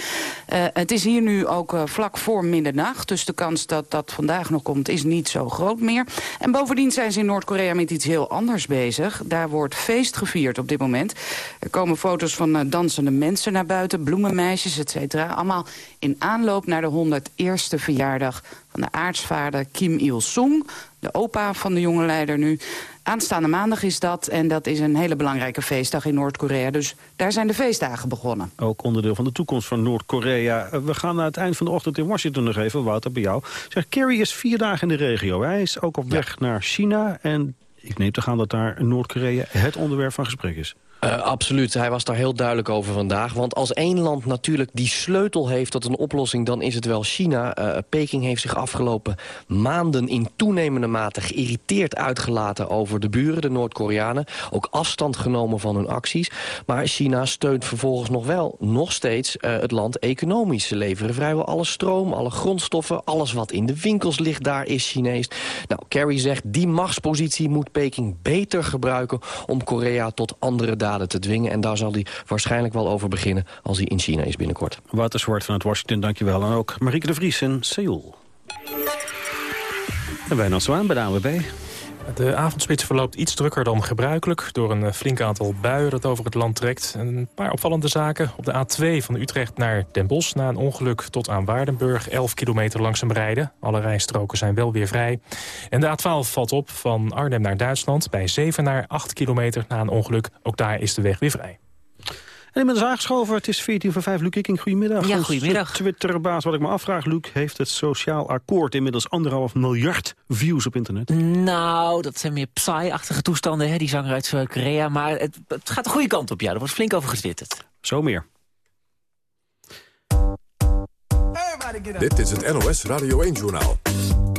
Uh, het is hier nu ook uh, vlak voor middernacht. Dus de kans dat dat vandaag nog komt is niet zo groot meer. En bovendien zijn ze in Noord-Korea met iets heel anders bezig. Daar wordt feest gevierd op dit moment. Er komen foto's van dansende mensen naar buiten. Bloemenmeisjes, et cetera. Allemaal in aanloop naar de 101ste verjaardag van de aartsvader Kim Il-sung. De opa van de jonge leider nu. Aanstaande maandag is dat en dat is een hele belangrijke feestdag in Noord-Korea. Dus daar zijn de feestdagen begonnen. Ook onderdeel van de toekomst van Noord-Korea. We gaan naar het eind van de ochtend in Washington nog even, Wouter, bij jou. Zeg, Kerry is vier dagen in de regio. Hij is ook op weg naar China en ik neem te gaan dat daar Noord-Korea het onderwerp van gesprek is. Uh, absoluut, hij was daar heel duidelijk over vandaag. Want als één land natuurlijk die sleutel heeft tot een oplossing... dan is het wel China. Uh, Peking heeft zich afgelopen maanden in toenemende mate... geïrriteerd uitgelaten over de buren, de Noord-Koreanen. Ook afstand genomen van hun acties. Maar China steunt vervolgens nog wel, nog steeds, uh, het land economisch. Ze leveren vrijwel alle stroom, alle grondstoffen... alles wat in de winkels ligt, daar is Chinees. Nou, Kerry zegt, die machtspositie moet Peking beter gebruiken... om Korea tot andere te dwingen. En daar zal hij waarschijnlijk wel over beginnen als hij in China is binnenkort. Wouter Zwart vanuit Washington, dankjewel. En ook Marieke de Vries in Seoul. En wij zo aan bij de AWB. De avondspits verloopt iets drukker dan gebruikelijk... door een flink aantal buien dat over het land trekt. Een paar opvallende zaken. Op de A2 van Utrecht naar Den Bosch... na een ongeluk tot aan Waardenburg 11 kilometer langzaam rijden. Alle rijstroken zijn wel weer vrij. En de A12 valt op van Arnhem naar Duitsland... bij 7 naar 8 kilometer na een ongeluk. Ook daar is de weg weer vrij. En inmiddels aangeschoven, het is 14 van 5. Luc Ikking, goedemiddag. Ja, goedemiddag. Twitterbaas, wat ik me afvraag, Luc, heeft het sociaal akkoord inmiddels anderhalf miljard views op internet? Nou, dat zijn meer Psy-achtige toestanden, hè, die zanger uit Zuid-Korea. Maar het, het, gaat de goede kant op, ja. Er wordt flink over getwitterd. Zo meer. Dit is het NOS Radio 1-journaal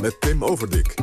met Tim Overdik.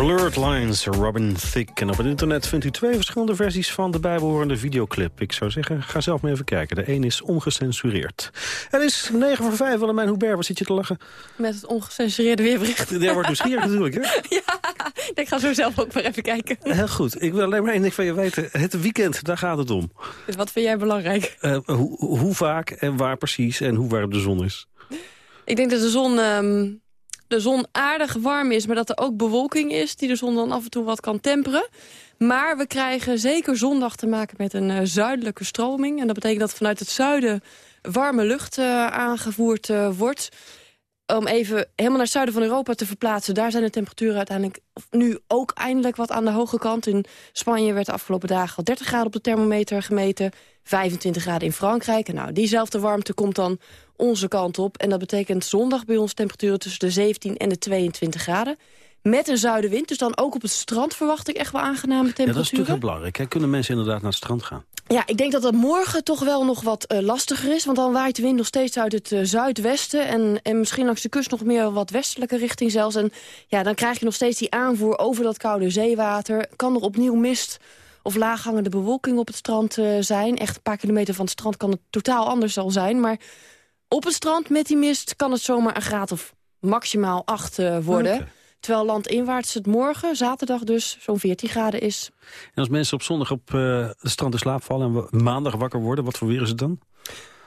Blurred Lines, Robin Thicke. En op het internet vindt u twee verschillende versies van de bijbehorende videoclip. Ik zou zeggen, ga zelf maar even kijken. De een is ongecensureerd. Het is 9 voor 5, Willemijn Hubert, wat zit je te lachen? Met het ongecensureerde weerbericht. Jij wordt nieuwsgierig natuurlijk, hè? ja, ik ga zo zelf ook maar even kijken. Heel goed. Ik wil alleen maar één ding van je weten. Het weekend, daar gaat het om. Dus wat vind jij belangrijk? Uh, hoe, hoe vaak en waar precies en hoe warm de zon is? Ik denk dat de zon... Um de zon aardig warm is, maar dat er ook bewolking is... die de zon dan af en toe wat kan temperen. Maar we krijgen zeker zondag te maken met een uh, zuidelijke stroming. En dat betekent dat vanuit het zuiden warme lucht uh, aangevoerd uh, wordt. Om even helemaal naar het zuiden van Europa te verplaatsen... daar zijn de temperaturen uiteindelijk nu ook eindelijk wat aan de hoge kant. In Spanje werd de afgelopen dagen al 30 graden op de thermometer gemeten. 25 graden in Frankrijk. En nou, diezelfde warmte komt dan onze kant op. En dat betekent zondag bij ons temperaturen tussen de 17 en de 22 graden. Met een zuidenwind, dus dan ook op het strand verwacht ik echt wel aangename temperaturen. Ja, dat is natuurlijk heel belangrijk. Hè? Kunnen mensen inderdaad naar het strand gaan? Ja, ik denk dat dat morgen toch wel nog wat uh, lastiger is. Want dan waait de wind nog steeds uit het uh, zuidwesten. En, en misschien langs de kust nog meer wat westelijke richting zelfs. En ja, dan krijg je nog steeds die aanvoer over dat koude zeewater. Kan er opnieuw mist of laaghangende bewolking op het strand uh, zijn. Echt een paar kilometer van het strand kan het totaal anders al zijn. Maar op het strand met die mist kan het zomaar een graad of maximaal 8 uh, worden. Okay. Terwijl landinwaarts het morgen, zaterdag dus, zo'n 14 graden is. En als mensen op zondag op uh, het strand in slaap vallen... en maandag wakker worden, wat voor weer is het dan?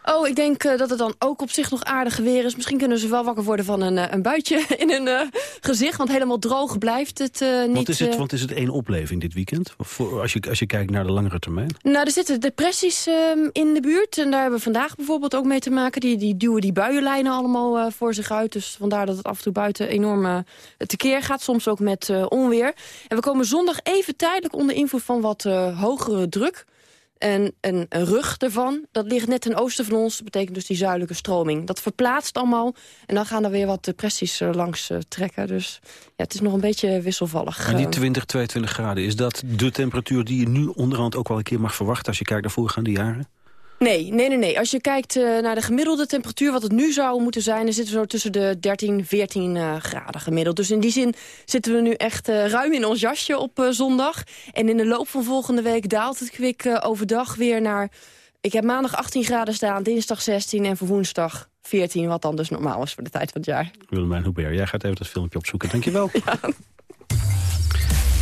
Oh, ik denk uh, dat het dan ook op zich nog aardig weer is. Misschien kunnen ze wel wakker worden van een, uh, een buitje in hun uh, gezicht. Want helemaal droog blijft het niet. Want is het, want is het één opleving dit weekend? Voor, als, je, als je kijkt naar de langere termijn? Nou, er zitten depressies ehm, in de buurt. En daar hebben we vandaag bijvoorbeeld ook mee te maken. Die, die duwen die buienlijnen allemaal voor zich uit. Dus vandaar dat het af en toe buiten enorm tekeer gaat. Soms ook met onweer. En we komen zondag even tijdelijk onder invloed van wat hogere druk. En een, rug ervan, dat ligt net ten oosten van ons. Dat betekent dus die zuidelijke stroming. Dat verplaatst allemaal. En dan gaan er weer wat depressies uh, langs uh, trekken. Dus ja, het is nog een beetje wisselvallig. En die 20, 22 graden, is dat de temperatuur die je nu onderhand ook wel een keer mag verwachten... als je kijkt naar voorgaande jaren? Nee, nee, nee, nee. Als je kijkt uh, naar de gemiddelde temperatuur, wat het nu zou moeten zijn... dan zitten we zo tussen de 13, 14 uh, graden gemiddeld. Dus in die zin zitten we nu echt uh, ruim in ons jasje op zondag. En in de loop van volgende week daalt het kwik overdag weer naar... Ik heb maandag 18 graden staan, dinsdag 16 en voor woensdag 14... wat dan dus normaal is voor de tijd van het jaar. Willemijn Hubert, jij gaat even dat filmpje opzoeken. Dankjewel. ja.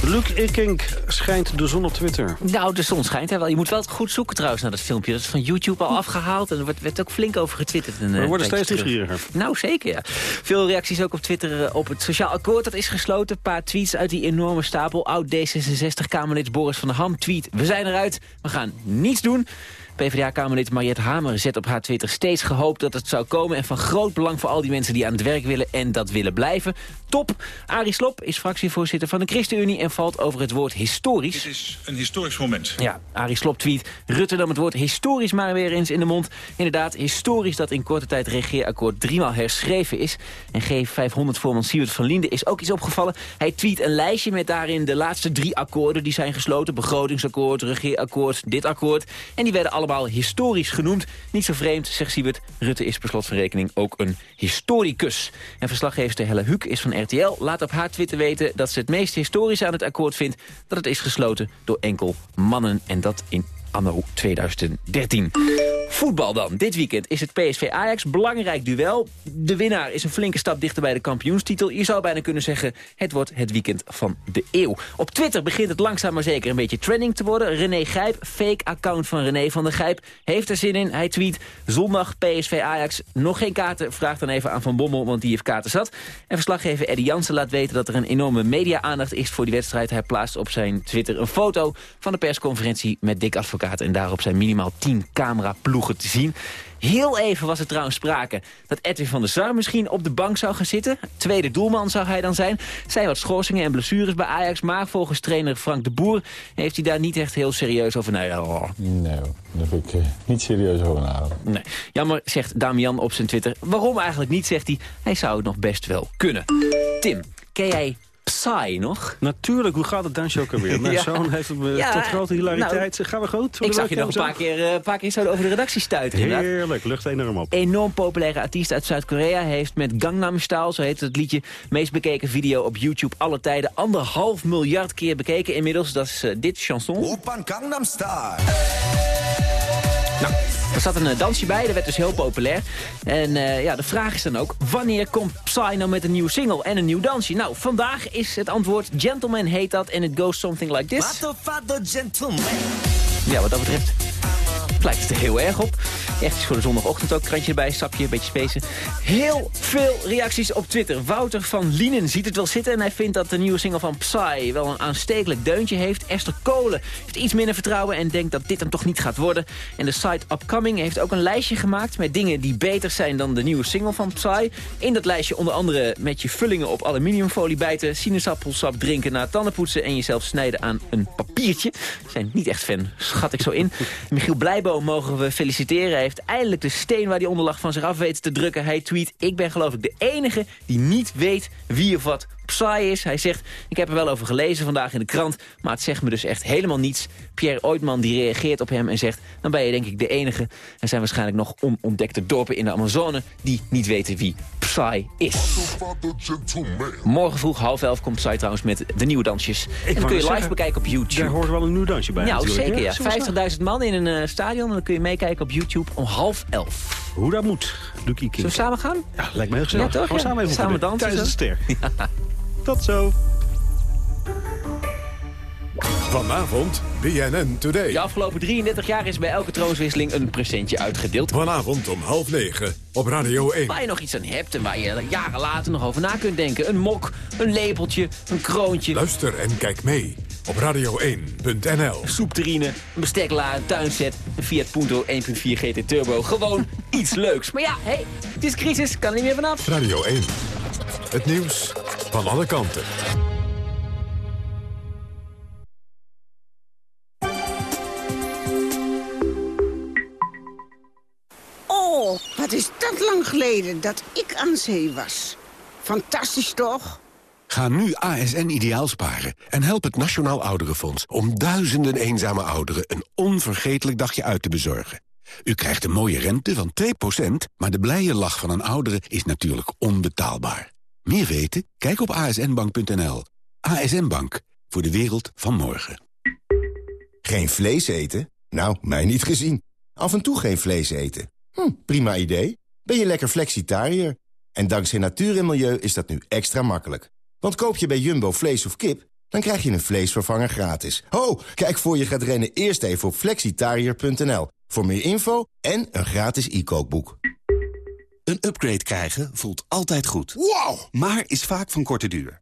Luc Ikink schijnt de zon op Twitter. Nou, de zon schijnt hij wel. Je moet wel goed zoeken trouwens naar dat filmpje. Dat is van YouTube al afgehaald en er werd, werd ook flink over getwitterd. Een, we worden steeds nieuwsgieriger. Nou, zeker ja. Veel reacties ook op Twitter op het sociaal akkoord. Dat is gesloten. Een paar tweets uit die enorme stapel. Oud-D66-Kamerlid Boris van der Ham tweet. We zijn eruit. We gaan niets doen. PvdA-Kamerlid Mariette Hamer zet op haar Twitter steeds gehoopt dat het zou komen... en van groot belang voor al die mensen die aan het werk willen en dat willen blijven. Top! Arie Slop is fractievoorzitter van de ChristenUnie... en valt over het woord historisch. Dit is een historisch moment. Ja, Arie Slop tweet... Rutte nam het woord historisch maar weer eens in de mond. Inderdaad, historisch dat in korte tijd regeerakkoord driemaal herschreven is. En G500-voorman Siewert van Linden is ook iets opgevallen. Hij tweet een lijstje met daarin de laatste drie akkoorden die zijn gesloten. Begrotingsakkoord, regeerakkoord, dit akkoord. En die werden allemaal historisch genoemd. Niet zo vreemd, zegt Siebert. Rutte is per slot van rekening ook een historicus. En verslaggever Helle Huuk is van RTL. Laat op haar Twitter weten dat ze het meest historische aan het akkoord vindt... dat het is gesloten door enkel mannen. En dat in anno 2013. Voetbal dan. Dit weekend is het PSV-Ajax. Belangrijk duel. De winnaar is een flinke stap dichter bij de kampioenstitel. Je zou bijna kunnen zeggen, het wordt het weekend van de eeuw. Op Twitter begint het langzaam maar zeker een beetje trending te worden. René Gijp, fake account van René van der Gijp, heeft er zin in. Hij tweet, zondag PSV-Ajax, nog geen kaarten. Vraag dan even aan Van Bommel, want die heeft kaarten zat. En verslaggever Eddie Jansen laat weten dat er een enorme media-aandacht is voor die wedstrijd. Hij plaatst op zijn Twitter een foto van de persconferentie met Dick Advocaat. En daarop zijn minimaal 10 cameraploegen te zien. Heel even was er trouwens sprake dat Edwin van der Sar misschien op de bank zou gaan zitten. Tweede doelman zou hij dan zijn. Zij wat schorsingen en blessures bij Ajax. Maar volgens trainer Frank de Boer heeft hij daar niet echt heel serieus over nagedacht. Nee, daar heb ik uh, niet serieus over nagedacht. Nee. Jammer, zegt Damian op zijn Twitter. Waarom eigenlijk niet, zegt hij. Hij zou het nog best wel kunnen. Tim, ken jij Psy nog? Natuurlijk, hoe gaat het dansje ook alweer? Mijn Ja. zoon heeft Ja, tot grote hilariteit. nou, Gaan we goed? Ik zag je nog een paar keer, eh, paar keer zo over de redactie stuiten. Heerlijk, lucht enorm op. Enorm populaire artiest uit Zuid-Korea heeft met Gangnam Style, zo heet het liedje, meest bekeken video op YouTube alle tijden. Anderhalf miljard keer bekeken inmiddels. Dat is eh, dit chanson. Oppan Gangnam Style. Nou, er zat een eh, dansje bij, dat werd dus heel populair. En eh, ja, de vraag is dan ook, wanneer komt Psy nou met een nieuwe single en een nieuw dansje? Nou, vandaag is het antwoord Gentleman heet dat en it goes something like this. Father, father, gentleman. Ja, wat dat betreft het er heel erg op. Echt iets voor de zondagochtend ook. Krantje erbij, sapje, een beetje spacen. Heel veel reacties op Twitter. Wouter van Lienen ziet het wel zitten... en hij vindt dat de nieuwe single van Psy wel een aanstekelijk deuntje heeft. Esther Kolen heeft iets minder vertrouwen... en denkt dat dit dan toch niet gaat worden. En de site Upcoming heeft ook een lijstje gemaakt... met dingen die beter zijn dan de nieuwe single van Psy. In dat lijstje onder andere met je vullingen op aluminiumfolie bijten... sinaasappelsap drinken na tandenpoetsen... en jezelf snijden aan een papiertje. Zijn niet echt fan, schat ik zo in. Michiel Mogen we feliciteren. Hij heeft eindelijk de steen waar hij onder lag van zich af weten te drukken. Hij tweet, ik ben geloof ik de enige die niet weet wie of wat Psy is. Hij zegt, ik heb er wel over gelezen vandaag in de krant... maar het zegt me dus echt helemaal niets. Pierre Oitman die reageert op hem en zegt... dan ben je denk ik de enige. Er zijn waarschijnlijk nog onontdekte dorpen in de Amazone... die niet weten wie Psy is. Morgen vroeg half elf komt Psy trouwens met de nieuwe dansjes. en dan kun je live zeggen, bekijken op YouTube. Daar hoort wel een nieuw dansje bij Nou, zeker ja. Zullen we 50.000 man in een eh, stadion. En dan kun je meekijken op YouTube om half elf. Hoe dat moet, Doekie King. Zullen we samen gaan? Ja, lijkt me heel gezellig. Ja, toch? Gaan we Ja. samen even Samen dansen Tijdens de ster. Tot zo. Vanavond BNN Today. De afgelopen 33 jaar is bij elke troonswisseling een presentje uitgedeeld. Vanavond om half negen op Radio 1. Waar je nog iets aan hebt en waar je jaren later nog over na kunt denken. Een mok, een lepeltje, een kroontje. Luister en kijk mee op radio1.nl. Een soepterrine, een besteklaar, een tuinset, een Fiat Punto 1.4 GT Turbo. Gewoon iets leuks. Maar ja, hé, hey, het is crisis, kan er niet meer vanaf. Radio 1. Het nieuws van alle kanten. Wat is dat lang geleden dat ik aan zee was. Fantastisch toch? Ga nu ASN ideaal sparen en help het Nationaal Ouderenfonds... om duizenden eenzame ouderen een onvergetelijk dagje uit te bezorgen. U krijgt een mooie rente van 2%, maar de blije lach van een oudere is natuurlijk onbetaalbaar. Meer weten? Kijk op asnbank.nl. ASN Bank, voor de wereld van morgen. Geen vlees eten? Nou, mij niet gezien. Af en toe geen vlees eten. Hm, prima idee. Ben je lekker flexitariër? En dankzij natuur en milieu is dat nu extra makkelijk. Want koop je bij Jumbo vlees of kip, dan krijg je een vleesvervanger gratis. Ho, kijk voor je gaat rennen eerst even op flexitariër.nl. Voor meer info en een gratis e-kookboek. Een upgrade krijgen voelt altijd goed. Wow! Maar is vaak van korte duur.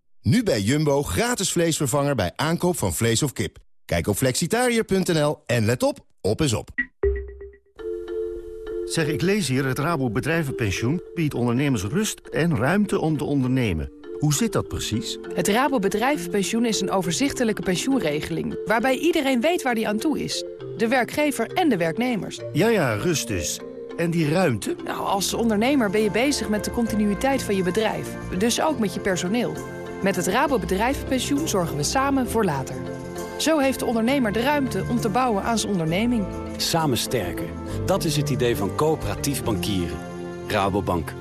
Nu bij Jumbo gratis vleesvervanger bij aankoop van vlees of kip. Kijk op flexitariër.nl en let op, op is op. Zeg, ik lees hier, het Rabo Bedrijvenpensioen biedt ondernemers rust en ruimte om te ondernemen. Hoe zit dat precies? Het Rabo Bedrijvenpensioen is een overzichtelijke pensioenregeling... waarbij iedereen weet waar die aan toe is. De werkgever en de werknemers. Ja, ja, rust dus. En die ruimte? Nou, als ondernemer ben je bezig met de continuïteit van je bedrijf. Dus ook met je personeel. Met het Rabo Bedrijvenpensioen zorgen we samen voor later. Zo heeft de ondernemer de ruimte om te bouwen aan zijn onderneming. Samen sterker. Dat is het idee van coöperatief bankieren. Rabobank.